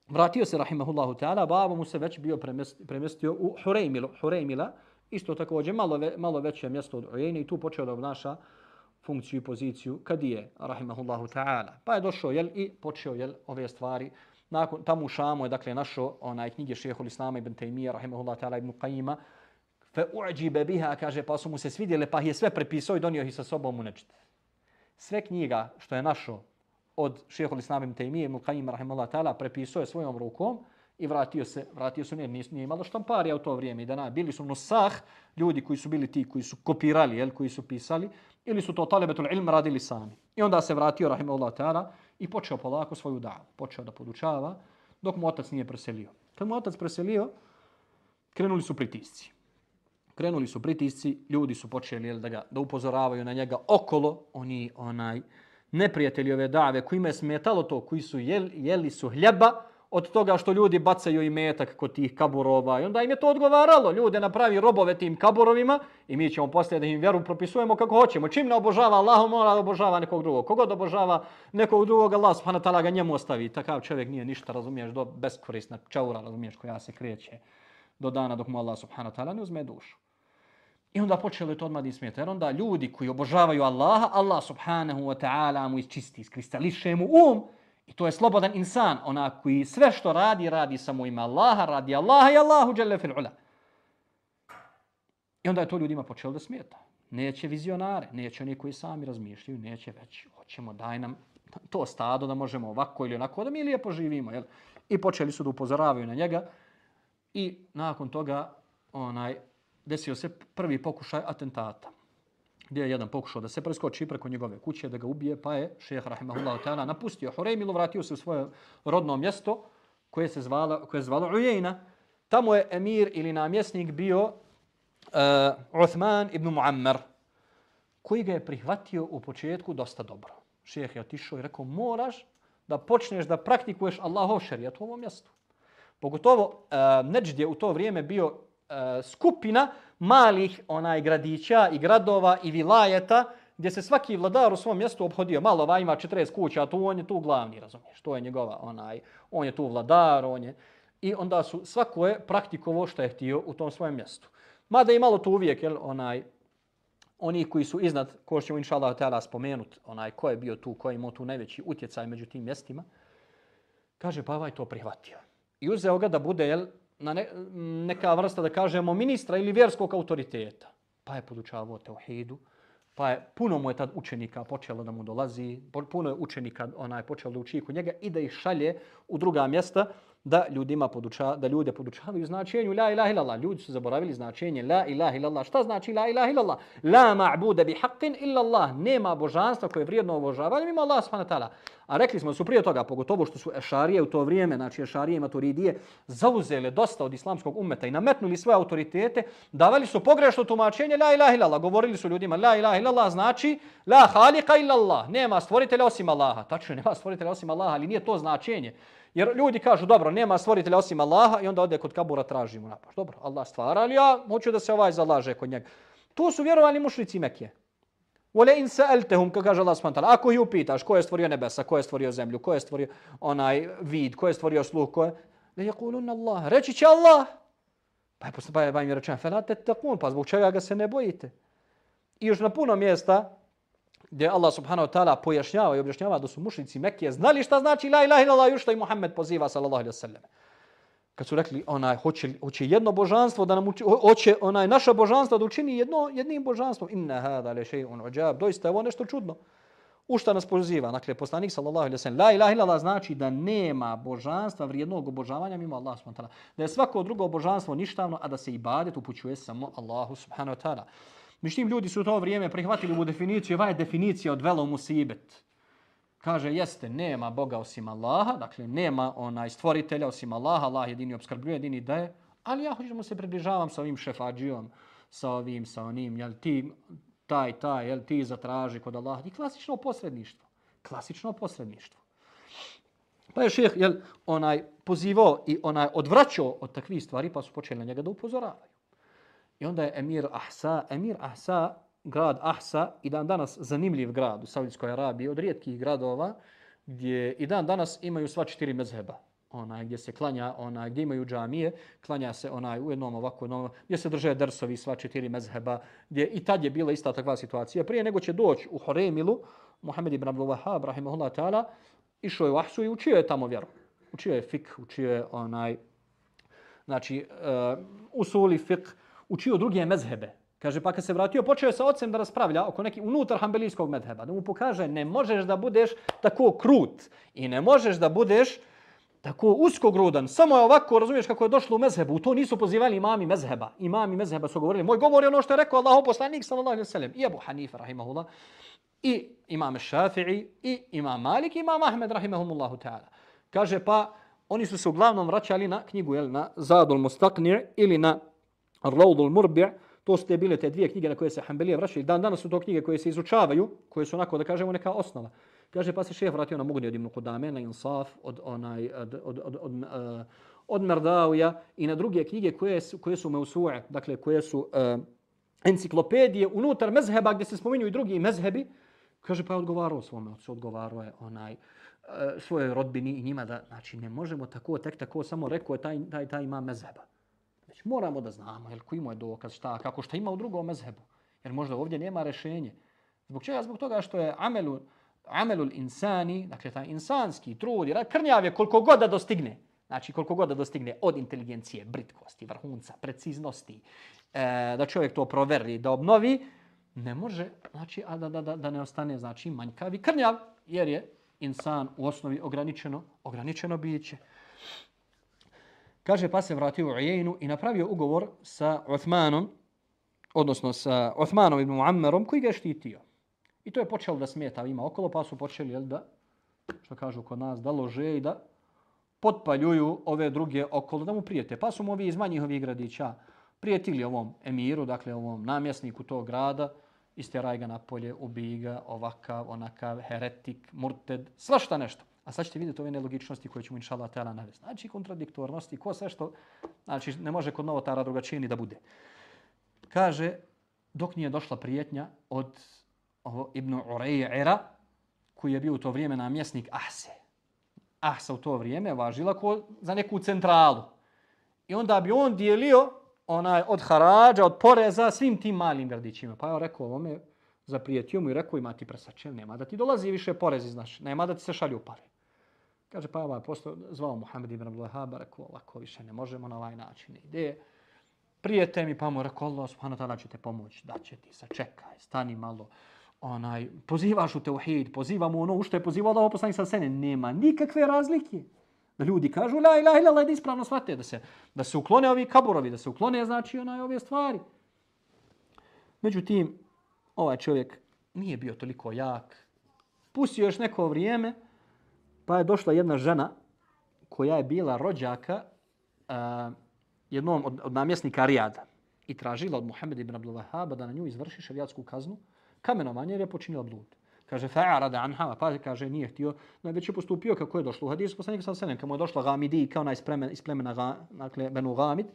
Vratio se, rahimahullahu ta'ala, babo mu se već bio premestio u Hurejmilu, Hurejmila, isto također malo, ve, malo veće mjesto od Ujene i tu počeo da obnaša funkciju i poziciju kad je, rahimahullahu ta'ala. Pa je došao, jel, i počeo, jel, ove stvari nakon tamo u Šamu je dakle našo onaj knjige Šejhul Islama ibn Taymije rahimehullah taala ibn Qayyima fa u'jiba biha kaže pa su mu se svidjele pa je sve prepisao i donio ih sa sobom u nečit. Sve knjiga što je našo od Šejhul Islama ibn Taymija ibn Qayyima rahimehullah taala prepisao je svojom rukom i vratio se, vratio se, ne, nije, nije imalo štamparija u to vrijeme. I da na, bili su nosah, ljudi koji su bili ti, koji su kopirali, jel, koji su pisali, ili su to talebetul ilm radili sami. I onda se vratio, rahimahullah ta'ala, i počeo polako svoju davu. Počeo da podučava, dok mu otac nije preselio. Kad mu otac preselio, krenuli su pritisci. Krenuli su pritisci, ljudi su počeli jel, da ga da upozoravaju na njega okolo, oni onaj neprijatelji ove dave, kojima je smetalo to, koji su jeli, jeli su hljeba, od toga što ljudi bacaju i metak kod tih kaburova. I onda im je to odgovaralo. Ljude napravi robove tim kaburovima i mi ćemo poslije da im vjeru propisujemo kako hoćemo. Čim ne obožava Allah, mora da obožava nekog drugog. Kogod obožava nekog drugog, Allah subhanahu ta'ala ga njemu ostavi. Takav čovjek nije ništa, razumiješ, do beskorisna čaura, razumiješ, koja se kreće do dana dok mu Allah subhanahu ta'ala ne uzme dušu. I onda počelo je to odmah da smijete. Jer onda ljudi koji obožavaju Allaha, Allah subhanahu wa ta'ala mu isčisti, iskristališe mu um, I to je slobodan insan, ona koji sve što radi, radi samo ima Allaha, radi Allaha i Allahu dželle fil ula. I onda je to ljudima počelo da smijeta. Neće vizionare, neće oni koji sami razmišljaju, neće već, hoćemo daj nam to stado da možemo ovako ili onako, da mi lijepo živimo. Jel? I počeli su da upozoravaju na njega i nakon toga onaj desio se prvi pokušaj atentata gdje je jedan pokušao da se preskoči preko njegove kuće, da ga ubije, pa je šeheh Rahimahullah ta'ala napustio Horemilu, vratio se u svoje rodno mjesto koje se zvala, koje je zvalo Ujejna. Tamo je emir ili namjesnik bio uh, Uthman ibn Muammer, koji ga je prihvatio u početku dosta dobro. Šeheh je otišao i rekao, moraš da počneš da praktikuješ Allahov šarijat u ovom mjestu. Pogotovo uh, Neđd je u to vrijeme bio uh, skupina malih onaj gradića i gradova i vilajeta gdje se svaki vladar u svom mjestu obhodio. Malo va ima 40 kuća, tu on je tu glavni, razumiješ. To je njegova onaj, on je tu vladar, on je... I onda su svako je praktikovo što je htio u tom svojem mjestu. Mada i malo tu uvijek, jel, onaj, oni koji su iznad, ko ćemo inša Allah spomenut, onaj, ko je bio tu, ko je imao tu najveći utjecaj među tim mjestima, kaže, pa ovaj to prihvatio. I uzeo ga da bude, jel, na ne, neka vrsta, da kažemo, ministra ili vjerskog autoriteta. Pa je podučavao teuhidu, pa je puno mu je tad učenika počelo da mu dolazi, puno je učenika onaj počelo da uči kod njega i da ih šalje u druga mjesta da ljudima poduča, da ljude podučavaju značenju la ilaha illallah. Ljudi su zaboravili značenje la ilaha illallah. Šta znači la ilaha illallah? La ma'buda bi haqqin illallah. Nema božanstva koje je vrijedno obožavanje mimo Allah subhanahu wa ta'ala. A rekli smo su prije toga, pogotovo što su ešarije u to vrijeme, znači ešarije i maturidije, zauzele dosta od islamskog umeta i nametnuli svoje autoritete, davali su pogrešno tumačenje la ilaha illallah. Govorili su ljudima la ilaha illallah znači la halika illallah. Nema stvoritelja osim Allaha. Tačno, nema stvoritelja osim Allaha, ali nije to značenje. Jer ljudi kažu, dobro, nema stvoritelja osim Allaha i onda ode kod kabura tražimo napaš. Dobro, Allah stvara, ali ja hoću da se ovaj zalaže kod njega. To su vjerovali mušnici Mekije. Wala in sa'altahum kako kaže Allah subhanahu Ako ih upitaš ko je stvorio nebesa, ko je stvorio zemlju, ko je stvorio onaj vid, ko je stvorio sluh, ko je da yaqulun Allah. Reći će Allah. Pa je postupaj, pa je pa vam rečeno fa la tattaqun, pa zbog čega ga se ne bojite? I još na puno mjesta gdje Allah subhanahu wa ta'ala pojašnjava i objašnjava da su mušnici Mekije znali šta znači la ilaha illallah i što i Muhammed poziva sallallahu alaihi wa sellem. Kad su rekli onaj hoće hoće jedno božanstvo da nam uči, hoće onaj naše božanstvo da učini jedno jednim božanstvom inna hada la shay'un ujab doista je ovo nešto čudno. U šta nas poziva? Dakle, poslanik sallallahu alejhi ve sellem la ilaha illallah znači da nema božanstva vrijednog obožavanja mimo Allah subhanahu wa ta'ala. Da je svako drugo božanstvo ništavno, a da se ibadet upućuje samo Allahu subhanahu wa ta'ala. Mišljim ljudi su u to vrijeme prihvatili mu definiciju, ova je definicija od velo musibet. Kaže, jeste, nema Boga osim Allaha, dakle, nema onaj stvoritelja osim Allaha, Allah jedini obskrbljuje, jedini daje, ali ja hoću da mu se približavam sa ovim šefađijom, sa ovim, sa onim, jel ti, taj, taj, jel ti zatraži kod Allaha. I klasično posredništvo. Klasično posredništvo. Pa je šeh, jel, onaj, pozivao i onaj odvraćao od takvih stvari, pa su počeli na njega da upozoravaju. I onda je emir Ahsa, emir Ahsa, grad Ahsa, i dan danas zanimljiv grad u Saudijskoj Arabiji, od rijetkih gradova, gdje i dan danas imaju sva četiri mezheba. Onaj gdje se klanja, onaj gdje imaju džamije, klanja se onaj u jednom ovako, jednom, gdje se drže drsovi sva četiri mezheba, gdje i tad je bila ista takva situacija. Prije nego će doći u Horemilu, Muhammed ibn Abdul Wahab, rahimahullah ta'ala, išao je u Ahsu i učio je tamo vjeru. Učio je fik, učio je onaj, znači, uh, usuli fik, učio druge mezhebe. Kaže, pa kad se vratio, počeo je sa ocem da raspravlja oko neki unutar hambelijskog medheba. Da mu pokaže, ne možeš da budeš tako krut i ne možeš da budeš tako uskogrudan, samo je ovako, razumiješ kako je došlo u mezhebu, u to nisu pozivali imami mezheba. Imami mezheba su govorili, moj govor je ono što je rekao Allahu poslanik sallallahu alejhi ve sellem i Abu Hanifa rahimahullah i imam Šafi'i i imam Malik i imam Ahmed rahimahumullahu ta'ala. Kaže pa oni su se uglavnom vraćali na knjigu jel, na Zadul Mustaqni' ili na Rawdul Murbi' To su te bile te dvije knjige na koje se Hanbelije vraćaju. Dan danas su to knjige koje se izučavaju, koje su onako da kažemo neka osnova. Kaže pa se šef vratio na Mugni od Ibn Kudame, na Insaf, od, onaj, od, od, od, od, uh, od Merdavija i na druge knjige koje su, koje su Meusue, dakle koje su uh, enciklopedije unutar mezheba gdje se spominju i drugi mezhebi. Kaže pa je odgovarao svome otcu, odgovarao je onaj eh, uh, svoje rodbini i njima da, znači ne možemo tako, tek tako, samo rekao je taj, taj, taj ima mezheba. Već moramo da znamo jel, ko ima je dokaz, šta, kako, šta ima u drugom mezhebu. Jer možda ovdje nema rešenje. Zbog čega? Zbog toga što je amelu, amelul insani, dakle taj insanski trud, jer krnjav je koliko god da dostigne, znači koliko god da dostigne od inteligencije, britkosti, vrhunca, preciznosti, e, da čovjek to proveri, da obnovi, ne može, znači, a da, da, da, da ne ostane, znači, manjkavi krnjav, jer je insan u osnovi ograničeno, ograničeno biće. Kaže, pa se vratio u Ujejnu i napravio ugovor sa Uthmanom, odnosno sa Uthmanom ibn Muammerom, koji ga je štitio. I to je počelo da smeta ima okolo, pa su počeli, jel da, što kažu kod nas, da lože i da potpaljuju ove druge okolo, da mu prijete. Pa su mu ovi iz manjih ovih gradića prijetili ovom emiru, dakle ovom namjesniku tog grada, isteraj ga napolje, ubij ga, ovakav, onakav, heretik, murted, svašta nešto. A sad ćete vidjeti ove nelogičnosti koje ćemo inša Allah tela navesti. Znači kontradiktornosti, ko sve što, znači ne može kod novotara drugačije ni da bude. Kaže, dok nije došla prijetnja od ovo, Ibn Urejera, koji je bio u to vrijeme namjesnik Ahse. Ahsa u to vrijeme važila ko za neku centralu. I onda bi on dijelio onaj od harađa, od poreza svim tim malim gradićima. Pa je rekao ovome, zaprijetio mu i rekao ima ti presačel, nema da ti dolazi više porezi, znaš, nema da ti se šalju pare. Kaže, pa ovaj posto zvao Muhammed ibn Abdullah Wahhab, rekao, ovako više ne možemo na ovaj način. Ide, prijete mi, pa mu rekao, Allah subhanahu ta'ala će te pomoći, da će ti, sačekaj, stani malo, onaj, pozivaš u teuhid, pozivamo ono u što je pozivao Allah poslanik sa sene, nema nikakve razlike. Da ljudi kažu, la ilaha illa, da ispravno shvate, da se, da se uklone ovi kaburovi, da se uklone, znači, onaj, ove stvari. Međutim, ovaj čovjek nije bio toliko jak. Pustio još neko vrijeme, Pa je došla jedna žena koja je bila rođaka uh, jednom od, od namjesnika Rijada i tražila od Muhammed ibn Abdul Wahhaba da na nju izvrši šariatsku kaznu kamenovanje jer je počinila blud. Kaže fa'arada anha, pa kaže nije htio, no već je postupio kako je došlo u hadisu poslanika sa senem, kamo je došla Gamidi kao ona iz plemena, iz plemena dakle, Benu Gamid,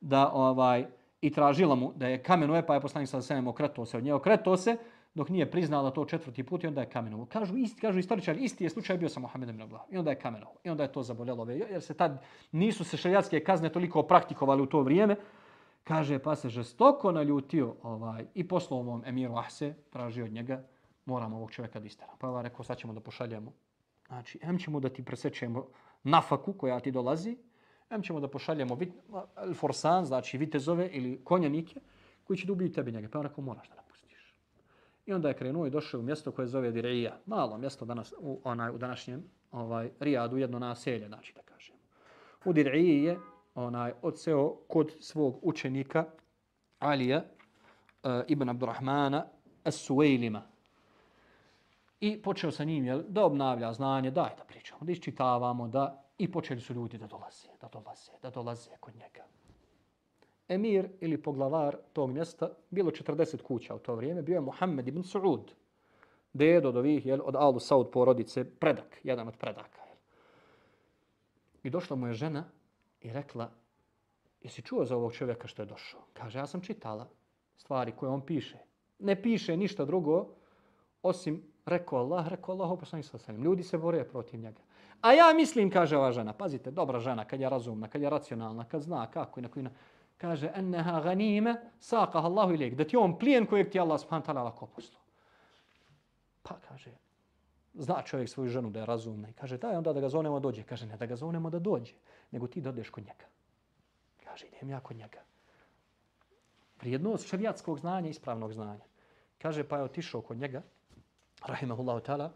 da ovaj, i tražila mu da je kamenuje, pa je poslanik sa senem okretuo se od nje, okretuo se, dok nije priznala to četvrti put i onda je kamenovo. Kažu isti, kažu istoričari, isti je slučaj bio sa Muhammedom ibn Abdullah. I onda je kamenovo. I onda je to zaboljelo jer se tad nisu se šerijatske kazne toliko praktikovali u to vrijeme. Kaže, pa se žestoko naljutio ovaj, i poslao ovom emiru Ahse, tražio od njega, moramo ovog čovjeka da istera. Pa je rekao, sad ćemo da pošaljemo. Znači, em ćemo da ti presečemo nafaku koja ti dolazi, em ćemo da pošaljemo vit, forsan, znači vitezove ili konjanike, koji će da ubiju tebe njega. Pa je rekao, moraš da I onda je krenuo i došao u mjesto koje zove Dirija. Malo mjesto danas, u, onaj, u današnjem ovaj, Rijadu, jedno naselje, znači da kažemo. U Diriji je onaj, odseo kod svog učenika Alija e, ibn Abdurrahmana As-Suwailima. I počeo sa njim jel, da obnavlja znanje, daj da pričamo, da iščitavamo, da i počeli su ljudi da dolaze, da dolaze, da dolaze kod njega emir ili poglavar tog mjesta, bilo 40 kuća u to vrijeme, bio je Muhammed ibn Suud, dedo od ovih, jel, od Alu Saud porodice, predak, jedan od predaka. Jel. I došla mu je žena i rekla, jesi čuo za ovog čovjeka što je došao? Kaže, ja sam čitala stvari koje on piše. Ne piše ništa drugo, osim rekao Allah, rekao Allah, oposlani sa sanim. Ljudi se bore protiv njega. A ja mislim, kaže ova žena, pazite, dobra žena, kad je razumna, kad je racionalna, kad zna kako i na koji način, kaže enneha ganime saqa Allahu ilayk. Da ti on plijen kojeg ti Allah subhanahu taala lako poslao. Pa kaže zna čovjek svoju ženu da je razumna i kaže daj onda da ga zovemo dođe. Kaže ne da ga zovemo da dođe nego ti dođeš kod njega. Kaže idem ja kod njega. Vrijednost šerijatskog znanja ispravnog znanja. Kaže pa je otišao kod njega rahimehullahu taala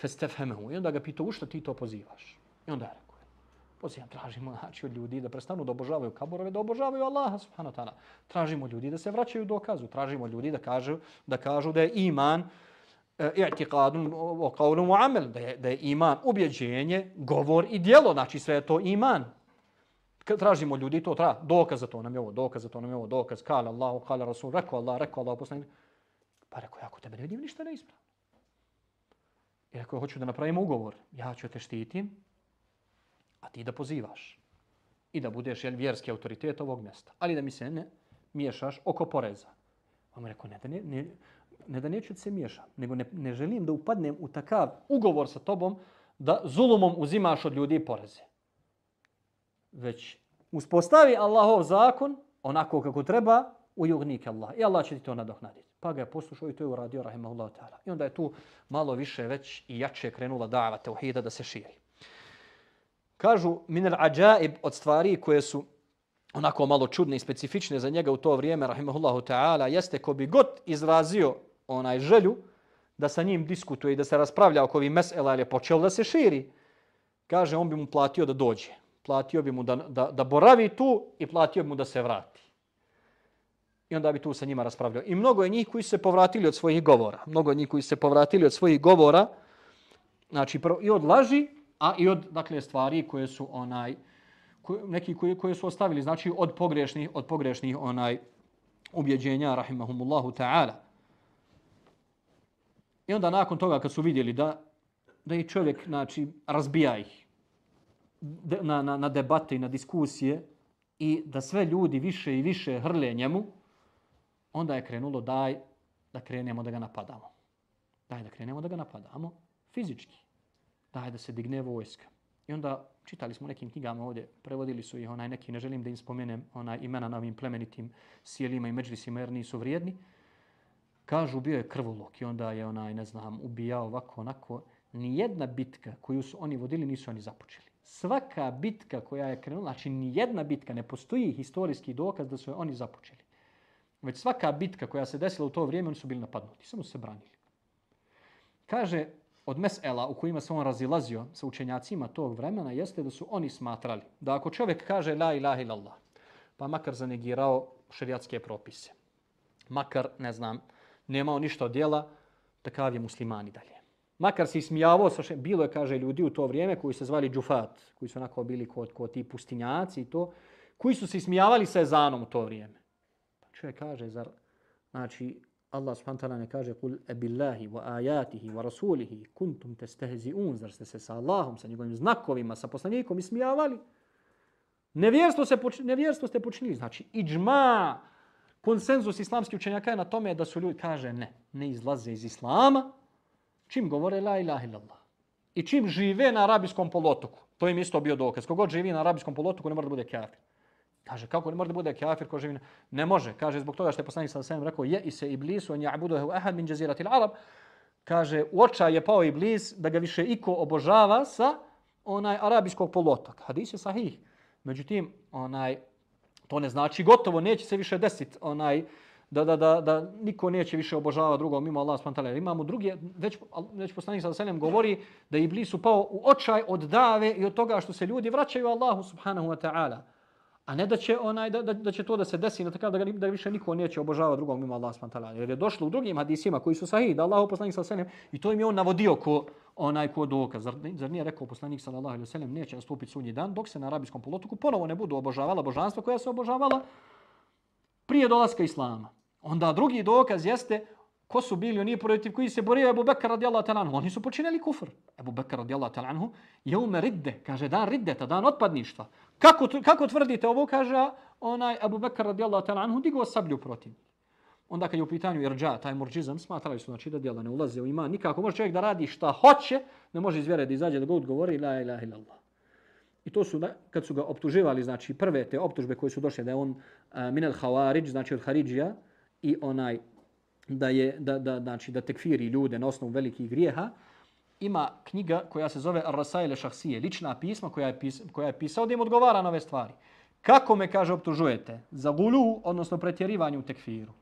fastafhamahu i onda ga pitao u što ti to pozivaš? I onda je Pozivam, tražimo znači, od ljudi da prestanu da obožavaju kaborove, da obožavaju Allaha subhanahu wa ta'ala. Tražimo ljudi da se vraćaju dokazu. Tražimo ljudi da kažu da, kažu da je iman eh, i'tiqadun wa qawlun wa amal da je, da je iman ubjeđenje, govor i djelo, znači sve je to iman. Kad tražimo ljudi to tra dokaz za to nam je ovo, dokaz za to nam je ovo, dokaz kala Allahu, kala Rasul, rekao Allah, rekao Allah, poslanik. Pa rekao, ja ko tebe ne vidim ništa neispravno. I rekao, hoću da napravimo ugovor. Ja ću te štitim, a ti da pozivaš. I da budeš jel, vjerski autoritet ovog mjesta. Ali da mi se ne miješaš oko poreza. On mi rekao, ne da, ne, ne, ne da neću se miješam, nego ne, ne želim da upadnem u takav ugovor sa tobom da zulumom uzimaš od ljudi poreze. Već uspostavi Allahov zakon onako kako treba u jugnike Allah. I Allah će ti to nadohnaditi. Pa ga je poslušao i to je uradio, rahimahullahu ta'ala. I onda je tu malo više već i jače krenula dava teuhida da se širi. Kažu minel ađaib od stvari koje su onako malo čudne i specifične za njega u to vrijeme, rahimahullahu ta'ala, jeste ko bi god izrazio onaj želju da sa njim diskutuje i da se raspravlja oko ovih mesela, ili je počeo da se širi, kaže, on bi mu platio da dođe. Platio bi mu da, da, da boravi tu i platio bi mu da se vrati. I onda bi tu sa njima raspravljao. I mnogo je njih koji se povratili od svojih govora. Mnogo je njih koji se povratili od svojih govora. Znači, prvo, i od laži, a i od dakle stvari koje su onaj koje, neki koji koje su ostavili znači od pogrešnih od pogrešnih onaj ubjeđenja rahimahumullahu ta'ala. I onda nakon toga kad su vidjeli da da i čovjek znači razbija ih na, na, na debate i na diskusije i da sve ljudi više i više hrle njemu onda je krenulo daj da krenemo da ga napadamo. Daj da krenemo da ga napadamo fizički daj da se digne vojska. I onda čitali smo nekim knjigama ovdje, prevodili su ih onaj neki, ne želim da im spomenem onaj imena na ovim plemenitim sjelima i međlisima jer nisu vrijedni. Kažu bio je krvolok i onda je onaj, ne znam, ubijao ovako, onako. Nijedna bitka koju su oni vodili nisu oni započeli. Svaka bitka koja je krenula, znači nijedna bitka, ne postoji historijski dokaz da su oni započeli. Već svaka bitka koja se desila u to vrijeme, oni su bili napadnuti, samo su se branili. Kaže, od mesela u kojima se on razilazio sa učenjacima tog vremena jeste da su oni smatrali da ako čovjek kaže la ilaha illallah, pa makar zanegirao šerijatske propise, makar, ne znam, nemao ništa od djela, takav je muslimani dalje. Makar se ismijavao, sa še... bilo je, kaže, ljudi u to vrijeme koji se zvali džufat, koji su onako bili kod, kod ti pustinjaci i to, koji su se ismijavali sa ezanom u to vrijeme. Pa čovjek kaže, zar, znači, Allah subhanahu wa ta'ala ne kaže kul billahi wa ayatihi wa rasulihi kuntum testehzi'un zar ste se sa Allahom, sa njegovim znakovima, sa poslanikom ismijavali? Nevjerstvo, se poč nevjerstvo ste počinili. Znači, iđma, konsenzus islamski učenjaka je na tome da su ljudi, kaže ne, ne izlaze iz islama, čim govore la ilaha illallah. I čim žive na arabijskom polotoku, to im isto bio dokaz. Kogod živi na arabijskom polotoku ne mora da bude kafir. Kaže, kako ne može da bude kafir ko živi? Ne može. Kaže, zbog toga što je poslanik sa svem rekao, je i se iblisu, on je abuduhu ahad min jazirati arab. Kaže, u očaj je pao iblis da ga više iko obožava sa onaj arabijskog polotoka. Hadis je sahih. Međutim, onaj, to ne znači gotovo, neće se više desiti onaj, da, da, da, da niko neće više obožava drugog mimo Allah s.w.t. Imamo drugi, već, već poslanik sa selem govori da je iblis upao u očaj od dave i od toga što se ljudi vraćaju Allahu subhanahu wa ta'ala. A ne da će onaj da, da, da će to da se desi na takav da, ga, da više niko neće obožavati drugog mimo Allah subhanahu Jer je došlo u drugim hadisima koji su sahih da Allah poslanik sallallahu alejhi ve sellem i to im je on navodio ko onaj ko dokaz. Zar, zar nije rekao poslanik sallallahu alejhi ve sellem neće nastupiti sunji dan dok se na arapskom poluotoku ponovo ne budu obožavala božanstva koja se obožavala prije dolaska islama. Onda drugi dokaz jeste ko su bili oni protiv koji se borio Abu Bekr radijallahu ta'ala anhu. Oni su počinili kufr. Abu Bekr radijallahu ta'ala anhu je ume ridde, kaže dan riddeta, dan otpadništva. Kako, kako tvrdite ovo, kaže onaj Abu Bakr radijallahu ta'ala anhu, digao sablju protiv. Onda kad je u pitanju irđa, taj murđizam, smatrali su znači da djela ne ulaze u iman. Nikako može čovjek da radi šta hoće, ne može iz vjere da izađe da god govori la ilaha illallah. I to su, kad su ga optuživali, znači prve te optužbe koje su došle, da je on uh, minel havariđ, znači od Haridžija, i onaj da je da da znači da tekfiri ljude na osnovu velikih grijeha ima knjiga koja se zove Rasaile Šahsije, lična pisma koja je pis, koja je pisao da im odgovara na ove stvari kako me kaže optužujete za gulu odnosno pretjerivanje u tekfiru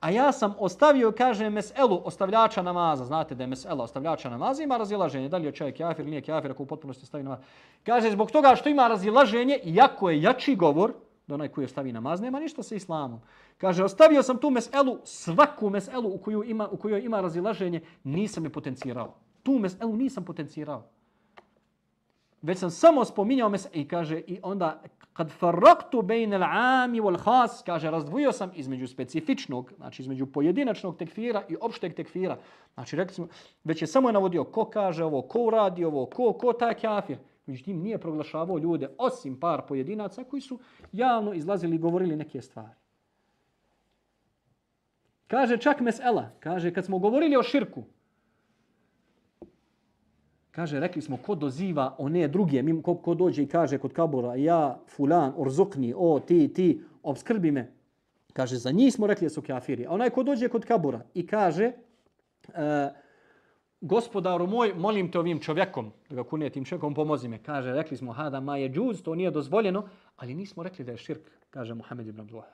A ja sam ostavio, kaže, meselu ostavljača namaza. Znate da je mesela ostavljača namaza, ima razilaženje. Da li je čovjek kafir ili nije kafir ako u potpunosti stavi namaz. Kaže, zbog toga što ima razilaženje, iako je jači govor, da onaj koji ostavi namaz, nema ništa sa islamom. Kaže, ostavio sam tu meselu, svaku meselu u koju ima, u kojoj ima razilaženje, nisam je potencirao. Tu meselu nisam potencirao. Već sam samo spominjao meselu i kaže, i onda kad farraktu bejn al-ami wal khas, kaže, razdvojio sam između specifičnog, znači između pojedinačnog tekfira i opšteg tekfira. Znači, rekli smo, već je samo navodio ko kaže ovo, ko uradi ovo, ko, ko taj kafir. Međutim, nije proglašavao ljude, osim par pojedinaca koji su javno izlazili i govorili neke stvari. Kaže čak mesela, kaže kad smo govorili o širku, Kaže, rekli smo, ko doziva one druge, ko, ko dođe i kaže kod kabura, ja, fulan, orzukni, o, ti, ti, obskrbi me. Kaže, za njih smo rekli da su kafiri. A onaj ko dođe kod kabura i kaže, e, gospodaru moj, molim te ovim čovjekom, da ga kune tim čovjekom, pomozi me. Kaže, rekli smo, hada ma je džuz, to nije dozvoljeno, ali nismo rekli da je širk, kaže Muhammed ibn Abdullah.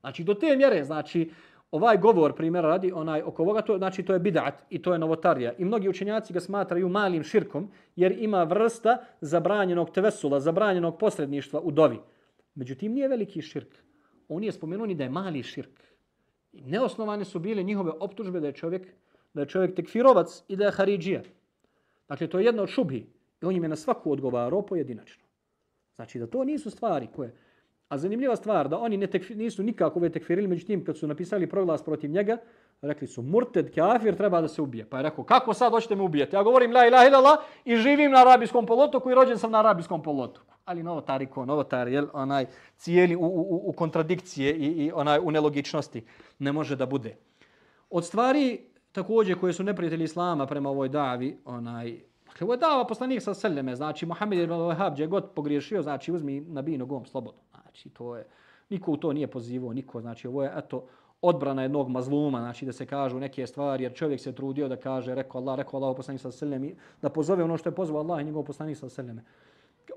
Znači, do te mjere, znači, ovaj govor primjer radi onaj oko ovoga to znači to je bid'at i to je novotarija. I mnogi učenjaci ga smatraju malim širkom jer ima vrsta zabranjenog tevesula zabranjenog posredništva u dovi. Međutim nije veliki širk. On je spomenuo ni da je mali širk. Neosnovane su bile njihove optužbe da je čovjek da je čovjek tekfirovac i da je haridžija. Dakle to je jedno od šubhi i on im je na svaku odgovarao pojedinačno. Znači da to nisu stvari koje A zanimljiva stvar da oni ne tekfir, nisu nikako ove tekfirili, međutim kad su napisali proglas protiv njega, rekli su murted, kafir, treba da se ubije. Pa je rekao, kako sad hoćete me ubijati? Ja govorim la ilaha illallah i živim na arabijskom polotoku i rođen sam na arabijskom polotoku. Ali novotari ko novotar, jel, onaj cijeli u, u, u kontradikcije i, i onaj u nelogičnosti ne može da bude. Od stvari također koje su neprijatelji islama prema ovoj davi, onaj, Dakle, ovo je dava poslanik sa seleme, znači Muhammed ibn Wahab je god pogriješio, znači uzmi na binu gom slobodno. Znači, to je, niko u to nije pozivao, niko, znači, ovo je, eto, odbrana jednog mazluma, znači da se kažu neke stvari, jer čovjek se trudio da kaže, rekao Allah, rekao Allah, poslanik sa seleme, da pozove ono što je pozvao Allah i njegov poslanik sa seleme.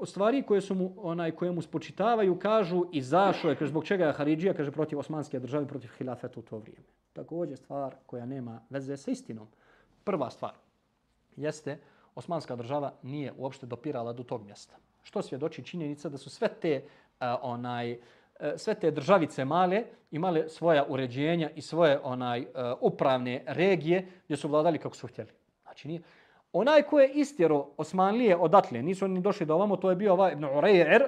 Stvari koje su mu, onaj, koje mu spočitavaju, kažu, i zašto je, kaže, zbog čega je Haridžija, kaže, protiv osmanske države, protiv hilafeta u to vrijeme. Također stvar koja nema veze sa istinom. Prva stvar jeste, osmanska država nije uopšte dopirala do tog mjesta. Što svjedoči činjenica da su sve te e, onaj e, sve te državice male imale svoja uređenja i svoje onaj e, upravne regije gdje su vladali kako su htjeli. Znači nije onaj ko je istjero Osmanlije odatle, nisu oni došli do ovamo, to je bio ovaj Ibn Urayr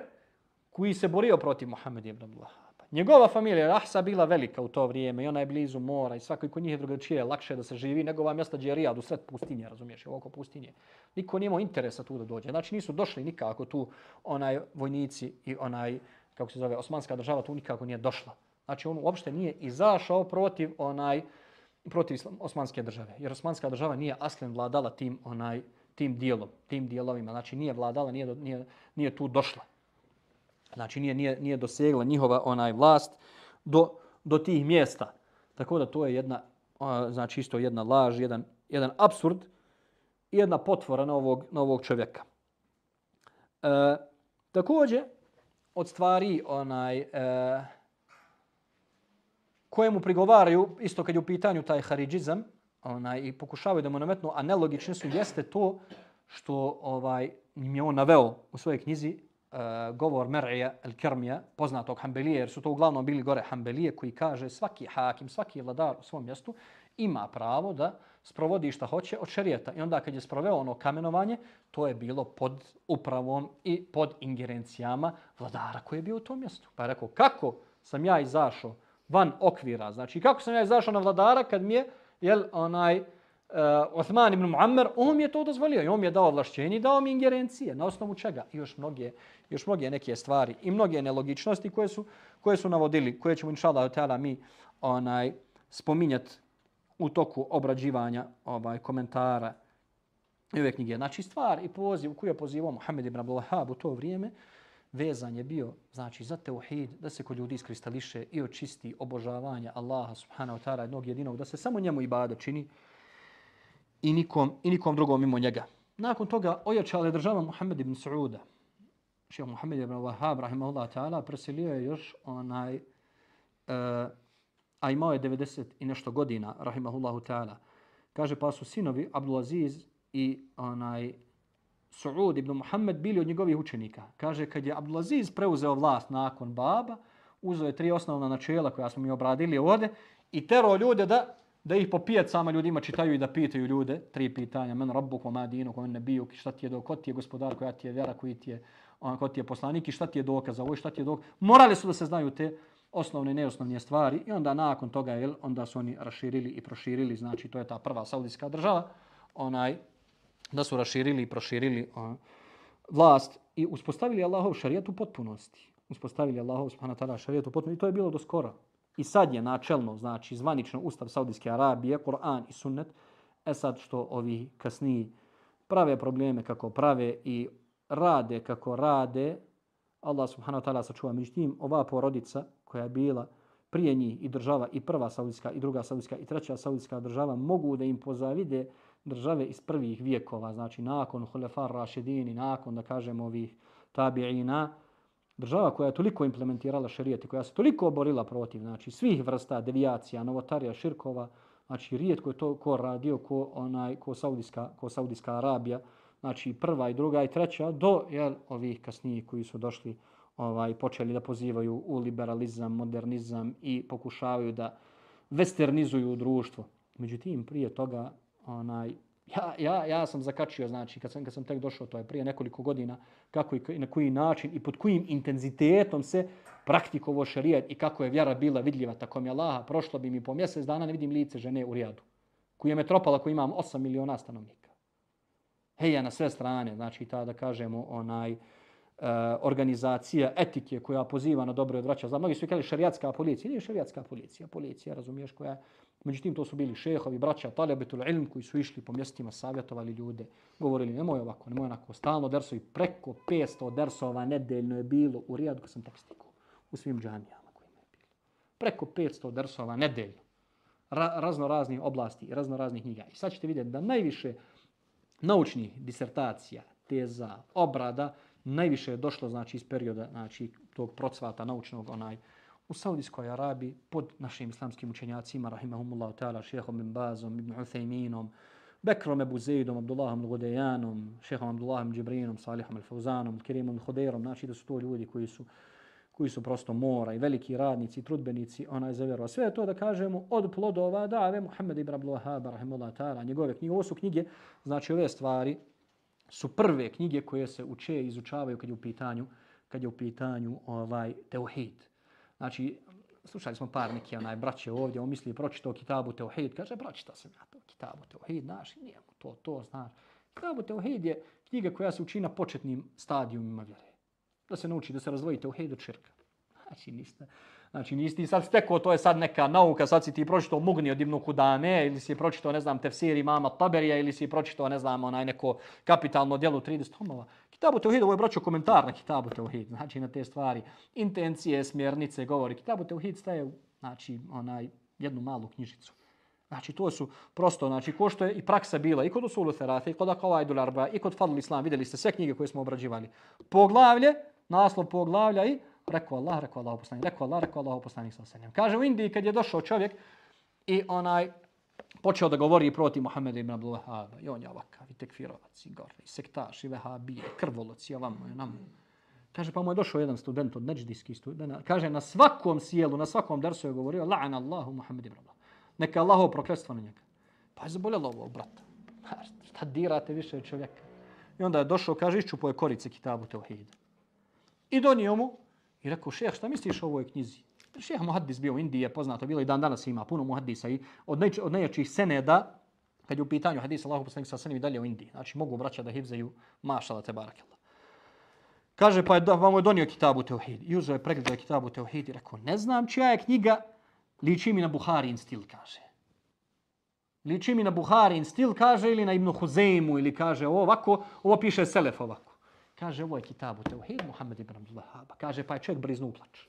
koji se borio protiv Muhameda ibn Abdullah. Njegova familija Rahsa bila velika u to vrijeme i ona je blizu mora i svako i kod njih je drugačije, lakše da se živi nego ova mjesta gdje je Rijad u sred pustinje, razumiješ, oko pustinje. Niko nije imao interesa tu da dođe. Znači nisu došli nikako tu onaj vojnici i onaj, kako se zove, osmanska država tu nikako nije došla. Znači on uopšte nije izašao protiv onaj protiv osmanske države. Jer osmanska država nije aslen vladala tim onaj tim dijelom, tim dijelovima. Znači nije vladala, nije, nije, nije tu došla. Znači nije, nije, nije dosegla njihova onaj vlast do, do tih mjesta. Tako da to je jedna, znači isto jedna laž, jedan, jedan absurd i jedna potvora na ovog, na ovog čovjeka. E, također, od stvari onaj, e, kojemu prigovaraju, isto kad je u pitanju taj haridžizam, onaj, i pokušavaju da mu nametnu, a nelogični su, jeste to što ovaj, im je on naveo u svojoj knjizi uh, govor Mer'ija el-Kermija, poznatog Hanbelije, jer su to uglavnom bili gore Hanbelije, koji kaže svaki hakim, svaki vladar u svom mjestu ima pravo da sprovodi šta hoće od šerijeta. I onda kad je sproveo ono kamenovanje, to je bilo pod upravom i pod ingerencijama vladara koji je bio u tom mjestu. Pa je rekao, kako sam ja izašao van okvira? Znači, kako sam ja izašao na vladara kad mi je, jel, onaj, uh, Eh, uh, Othman ibn Muammer, on mi je to dozvolio i on mi je dao odlašćenje i dao mi ingerencije. Na osnovu čega? I još mnoge, još mnoge neke stvari i mnoge nelogičnosti koje su, koje su navodili, koje ćemo inša Allah mi onaj, spominjati u toku obrađivanja ovaj komentara i ove knjige. Znači stvar i poziv koju je pozivao Muhammed ibn Abdullah u to vrijeme, vezan je bio znači, za teuhid, da se kod ljudi iskristališe i očisti obožavanje Allaha subhanahu wa ta'ala jednog jedinog, da se samo njemu ibada čini, i nikom, i nikom drugom mimo njega. Nakon toga ojačala je država Muhammed ibn Sauda. Šeha Muhammed ibn Wahab, rahimahullah ta'ala, preselio je još onaj uh, a imao je 90 i nešto godina, rahimahullahu ta'ala. Kaže, pa su sinovi Abdulaziz i onaj Suud ibn Muhammed bili od njegovih učenika. Kaže, kad je Abdulaziz preuzeo vlast nakon baba, uzeo je tri osnovna načela koja smo mi obradili ovdje i tero ljude da da ih po pijacama ljudima čitaju i da pitaju ljude tri pitanja. Men rabbu ko ma dinu, ko ne šta ti je do, ko ti je gospodar, koja ti je vjera, koji ti je, on, ko ti je poslanik i šta ti je dokaz, ovo šta ti je dokaz. Morali su da se znaju te osnovne i neosnovne stvari i onda nakon toga jel, onda su oni raširili i proširili, znači to je ta prva saudijska država, onaj da su raširili i proširili on, vlast i uspostavili Allahov šarijet u potpunosti. Uspostavili Allahov subhanahu wa ta'ala šarijet u potpunosti i to je bilo do skora. I sad je načelno, znači zvanično ustav Saudijske Arabije, Kur'an i Sunnet, e sad što ovi kasniji prave probleme kako prave i rade kako rade, Allah subhanahu wa ta'ala sačuva. Međutim, ova porodica koja je bila prije njih i država i prva saudijska i druga saudijska i treća saudijska država mogu da im pozavide države iz prvih vijekova, znači nakon Hulefar Rašidini, nakon da kažemo ovih tabi'ina, država koja je toliko implementirala šerijete, koja se toliko borila protiv znači svih vrsta devijacija, novotarija, širkova, znači rijetko je to ko radio ko onaj ko Saudijska, ko Saudijska Arabija, znači prva i druga i treća do jel, ovih kasnijih koji su došli ovaj počeli da pozivaju u liberalizam, modernizam i pokušavaju da westernizuju društvo. Međutim, prije toga onaj Ja, ja, ja sam zakačio, znači, kad sam, kad sam tek došao, to je prije nekoliko godina, kako i na koji način i pod kojim intenzitetom se praktikovo šarijet i kako je vjera bila vidljiva. Tako mi Allaha, prošlo bi mi po mjesec dana, ne vidim lice žene u Rijadu, koji je metropola koji imam 8 miliona stanovnika. Hej, na sve strane, znači, ta da kažemo, onaj, uh, Eh, organizacija etike koja poziva na dobro odvraća. zla. mnogi su kali šarijatska policija. Nije šerijatska policija, policija, razumiješ, koja Međutim, to su bili šehovi, braća, talebetul ilm, koji su išli po mjestima, savjetovali ljude, govorili, nemoj ovako, nemoj onako, stalno derso i preko 500 dersova nedeljno je bilo u Rijadu, kad sam tekstiku, u svim džamijama kojima je bilo. Preko 500 dersova nedeljno, Ra razno raznih oblasti, razno raznih knjiga. I sad ćete vidjeti da najviše naučnih disertacija, teza, obrada, najviše je došlo znači, iz perioda znači, tog procvata naučnog onaj, u Saudijskoj Arabiji pod našim islamskim učenjacima, rahimahumullahu ta'ala, šehom bin Bazom, ibn Uthayminom, Bekrom Ebu Zeidom, Abdullahom Lugodejanom, šehom Abdullahom Džibrinom, Salihom Al-Fawzanom, Kerimom Al-Hudairom, znači da su to ljudi koji su koji su prosto mora i veliki radnici, trudbenici, onaj za vjeru. Sve to da kažemo od plodova dave Muhammed ibn Abdul Wahhab, rahimahullahu ta'ala, njegove knjige. Ovo su knjige, znači ove stvari su prve knjige koje se uče i izučavaju kad je u pitanju, kad je u pitanju ovaj teuhid. Znači, slušali smo par neki onaj braće ovdje, on misli pročitao Kitabu Teuhid, kaže pročitao sam ja to Kitabu Teuhid, znaš, nije mu to, to znaš. Kitabu Teuhid je knjiga koja se uči na početnim stadijumima vjere. Da se nauči da se razvoji Teuhid od širka. Znači, ništa znači, niste sad stekao, to je sad neka nauka, sad si ti pročitao Mugni od Ibnu Kudame, ili si pročitao, ne znam, Tefsir imama Taberija, ili si pročitao, ne znam, onaj neko kapitalno djelo 30 tomova. Kitabu Teuhid, ovo je braćo komentar na Kitabu Teuhid, znači na te stvari, intencije, smjernice, govori. Kitabu Teuhid staje, znači, onaj, jednu malu knjižicu. Znači, to su prosto, znači, ko što je i praksa bila i kod Usulu Therate, i kod Akavajdul Arba, i kod Fadl Islam, vidjeli ste sve knjige koje smo obrađivali. Poglavlje, naslov poglavlja i rekao Allah, rekao Allah poslanik, rekao Allah, rekao Allah poslanik sa osanjem. Kaže u Indiji kad je došao čovjek i onaj počeo da govori protiv Muhammeda ibn Abdul Wahaba. I on je ovakav, i tekfirovac, i gori, i sektaš, i vehabije, krvoloc, i ovamo, i nam. Kaže, pa mu je došao jedan student od neđdijskih studenta. Kaže, na svakom sjelu, na svakom dersu je govorio, la'an Allahu Muhammed ibn Abdul Neka Allaho prokletstvo na njega. Pa je zaboljelo ovo, brata. Šta dirate više čovjeka? I onda je došao, kaže, išću poje korice kitabu Teohida. I donio mu i rekao, šeh, šta misliš o ovoj knjizi? Šeh Muhaddis bio u Indiji, je poznato bilo i dan danas ima puno Muhaddisa i od, naj, od najjačih seneda, kad je u pitanju hadisa Allahu poslanik sa senim dalje u Indiji. Znači mogu vraćati da hivzeju mašala te barakela. Kaže pa je da vam je donio kitabu Teuhid. I uzeo je pregled kitabu Teuhid i rekao, ne znam čija je knjiga, liči mi na Buharin stil, kaže. Liči mi na Buharin stil, kaže, ili na Ibnu Huzemu, ili kaže ovo ovako, ovo piše Selef ovako. Kaže, ovo je kitabu Teuhid Muhammed ibn Abdul Kaže, pa je čovjek briznu uplač.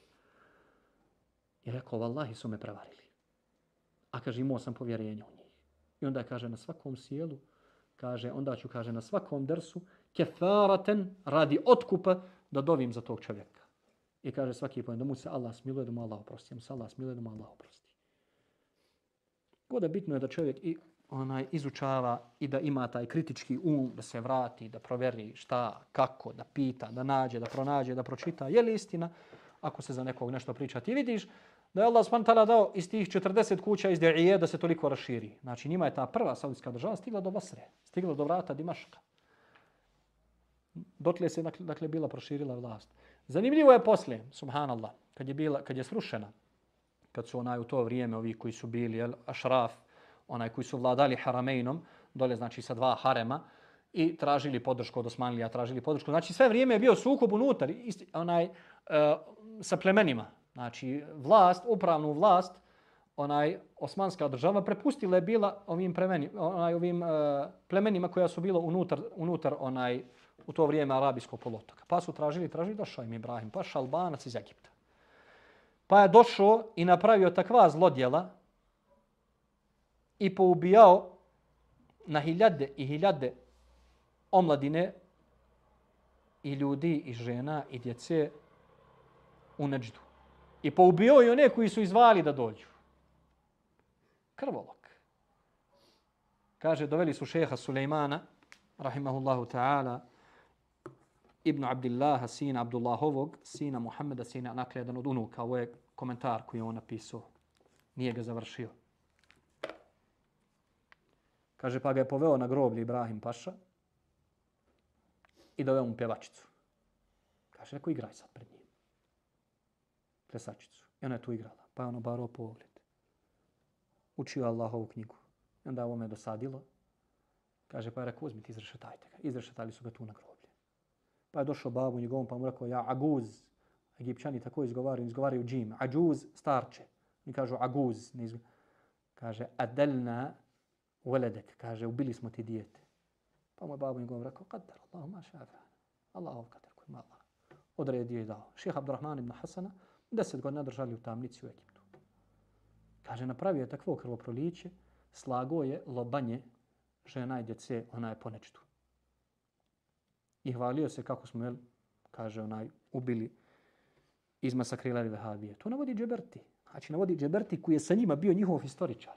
I rekao, vallahi su me prevarili. A kaže, imao sam povjerenje u njih. I onda kaže, na svakom sjelu, kaže, onda ću, kaže, na svakom drsu, kefaraten radi otkupa da dovim za tog čovjeka. I kaže svaki pojem, da mu se Allah smiluje, da mu Allah oprosti. Da mu se Allah smiluje, da mu Allah oprosti. Goda bitno je da čovjek i onaj izučava i da ima taj kritički um, da se vrati, da proveri šta, kako, da pita, da nađe, da pronađe, da pročita. Je li istina? Ako se za nekog nešto priča, ti vidiš da je Allah s.w.t. dao iz tih 40 kuća iz De'ije da se toliko raširi. Znači njima je ta prva saudijska država stigla do Basre, stigla do vrata Dimaška. Dotle se dakle, dakle bila proširila vlast. Zanimljivo je posle, subhanallah, kad je, bila, kad je srušena, kad su onaj u to vrijeme ovi koji su bili, jel, Ašraf, onaj koji su vladali haramejnom, dole znači sa dva harema, i tražili podršku od Osmanlija, tražili podršku. Znači sve vrijeme je bio sukob unutar, isti, onaj, e, sa plemenima. Znači vlast, upravnu vlast, onaj osmanska država prepustila je bila ovim premeni, onaj ovim e, plemenima koja su bila unutar unutar onaj u to vrijeme arabijskog poluotoka. Pa su tražili, tražili došao im Ibrahim, pa šalbanac iz Egipta. Pa je došao i napravio takva zlodjela i poubijao na hiljade i hiljade omladine i ljudi i žena i djece u Neđdu. I poubio i one koji su izvali da dođu. Krvolok. Kaže, doveli su šeha Sulejmana, rahimahullahu ta'ala, Ibn Abdillaha, sina Abdullahovog, sina Muhammeda, sina nakle jedan od unuka. Ovo je komentar koji je on napisao. Nije ga završio. Kaže, pa ga je poveo na groblje Ibrahim Paša i doveo mu pjevačicu. Kaže, rekao, igraj sad pred njim. Plesačicu. I ona je tu igrala. Pa je ono baro pogled. Učio Allahovu knjigu. I onda ovo me dosadilo. Kaže, pa je rekao, uzmi ti izrešetajte ga. Izrešetali su ga tu na groblje. Pa je došao babu njegovom pa mu rekao, ja aguz. Egipćani tako izgovaraju, izgovaraju džim. Ađuz, starče. Mi kažu aguz. Ne izgo... Kaže, adelna Veledek, Kaže, ubili smo ti dijete. Pa moj babo mi njegovom rekao, kadar, Allahu ma šafa. Allahov kadar koji ima Allah. Odredio i dao. Šeha Abdurrahman ibn Hasana, deset godina držali u tamnici u Egiptu. Kaže, napravio je takvo krvoproliće, slago je lobanje žena i djece, ona je po nečtu. I hvalio se kako smo, jel, kaže onaj, ubili izmasakrilari vehabije. To navodi Džeberti. Znači, navodi Džeberti koji je sa njima bio njihov historičar.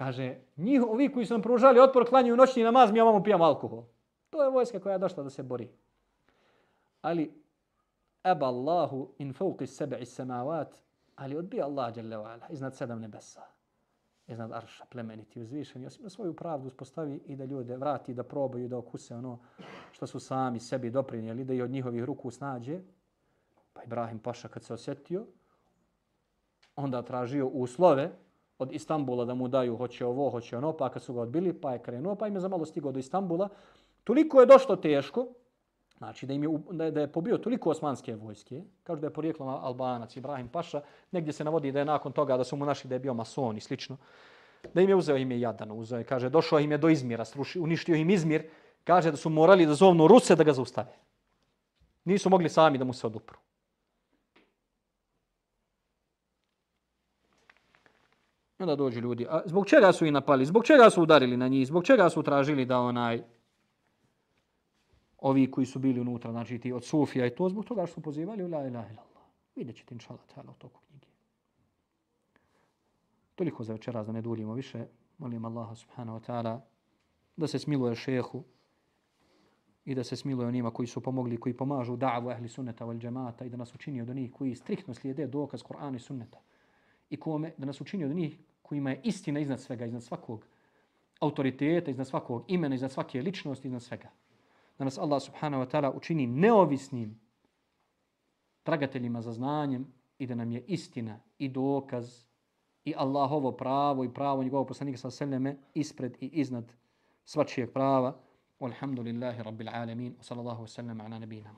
Kaže, njih, ovi koji su nam pružali otpor, klanjuju noćni namaz, mi ovamo pijamo alkohol. To je vojska koja je došla da se bori. Ali, eba Allahu in fauqi sebe i ali odbija Allah jalla wa'ala iznad sedam nebesa, iznad arša, plemeniti, uzvišeni, osim da svoju pravdu uspostavi i da ljude vrati, da probaju, da okuse ono što su sami sebi doprinijeli, da i od njihovih ruku snađe. Pa Ibrahim Paša kad se osjetio, onda tražio uslove od Istambula da mu daju hoće ovo, hoće ono, pa kad su ga odbili, pa je krenuo, pa im je za malo stigao do Istambula. Toliko je došlo teško, znači da, im je, da, je, da je pobio toliko osmanske vojske, kažu da je porijeklo Albanac, Ibrahim Paša, negdje se navodi da je nakon toga da su mu našli da je bio mason i slično, da im je uzeo ime Jadano, uzeo je, kaže, došao im je do Izmira, sruši, uništio im Izmir, kaže da su morali da zovnu Ruse da ga zaustave. Nisu mogli sami da mu se odupru. I onda dođu ljudi. A zbog čega su ih napali? Zbog čega su udarili na njih? Zbog čega su tražili da onaj ovi koji su bili unutra, znači ti od Sufija i to, zbog toga što su pozivali la ilaha illallah. Vidjet ćete inša Allah u toku knjige. Toliko za večeras da ne duljimo više. Molim Allaha subhanahu wa ta'ala da se smiluje šehu i da se smiluje onima koji su pomogli, koji pomažu da'vu ehli sunneta wal džemata i da nas učini od onih koji striktno slijede dokaz Kur'ana i sunneta. I kome da nas učini od njih kojima je istina iznad svega, iznad svakog autoriteta, iznad svakog imena, iznad svake ličnosti, iznad svega. Da nas Allah subhanahu wa ta'ala učini neovisnim tragateljima za znanjem i da nam je istina i dokaz i Allahovo pravo i pravo njegovog poslanika sa seleme ispred i iznad svačijeg prava. Walhamdulillahi rabbil alamin. Wa sallallahu wa sallam ala nabina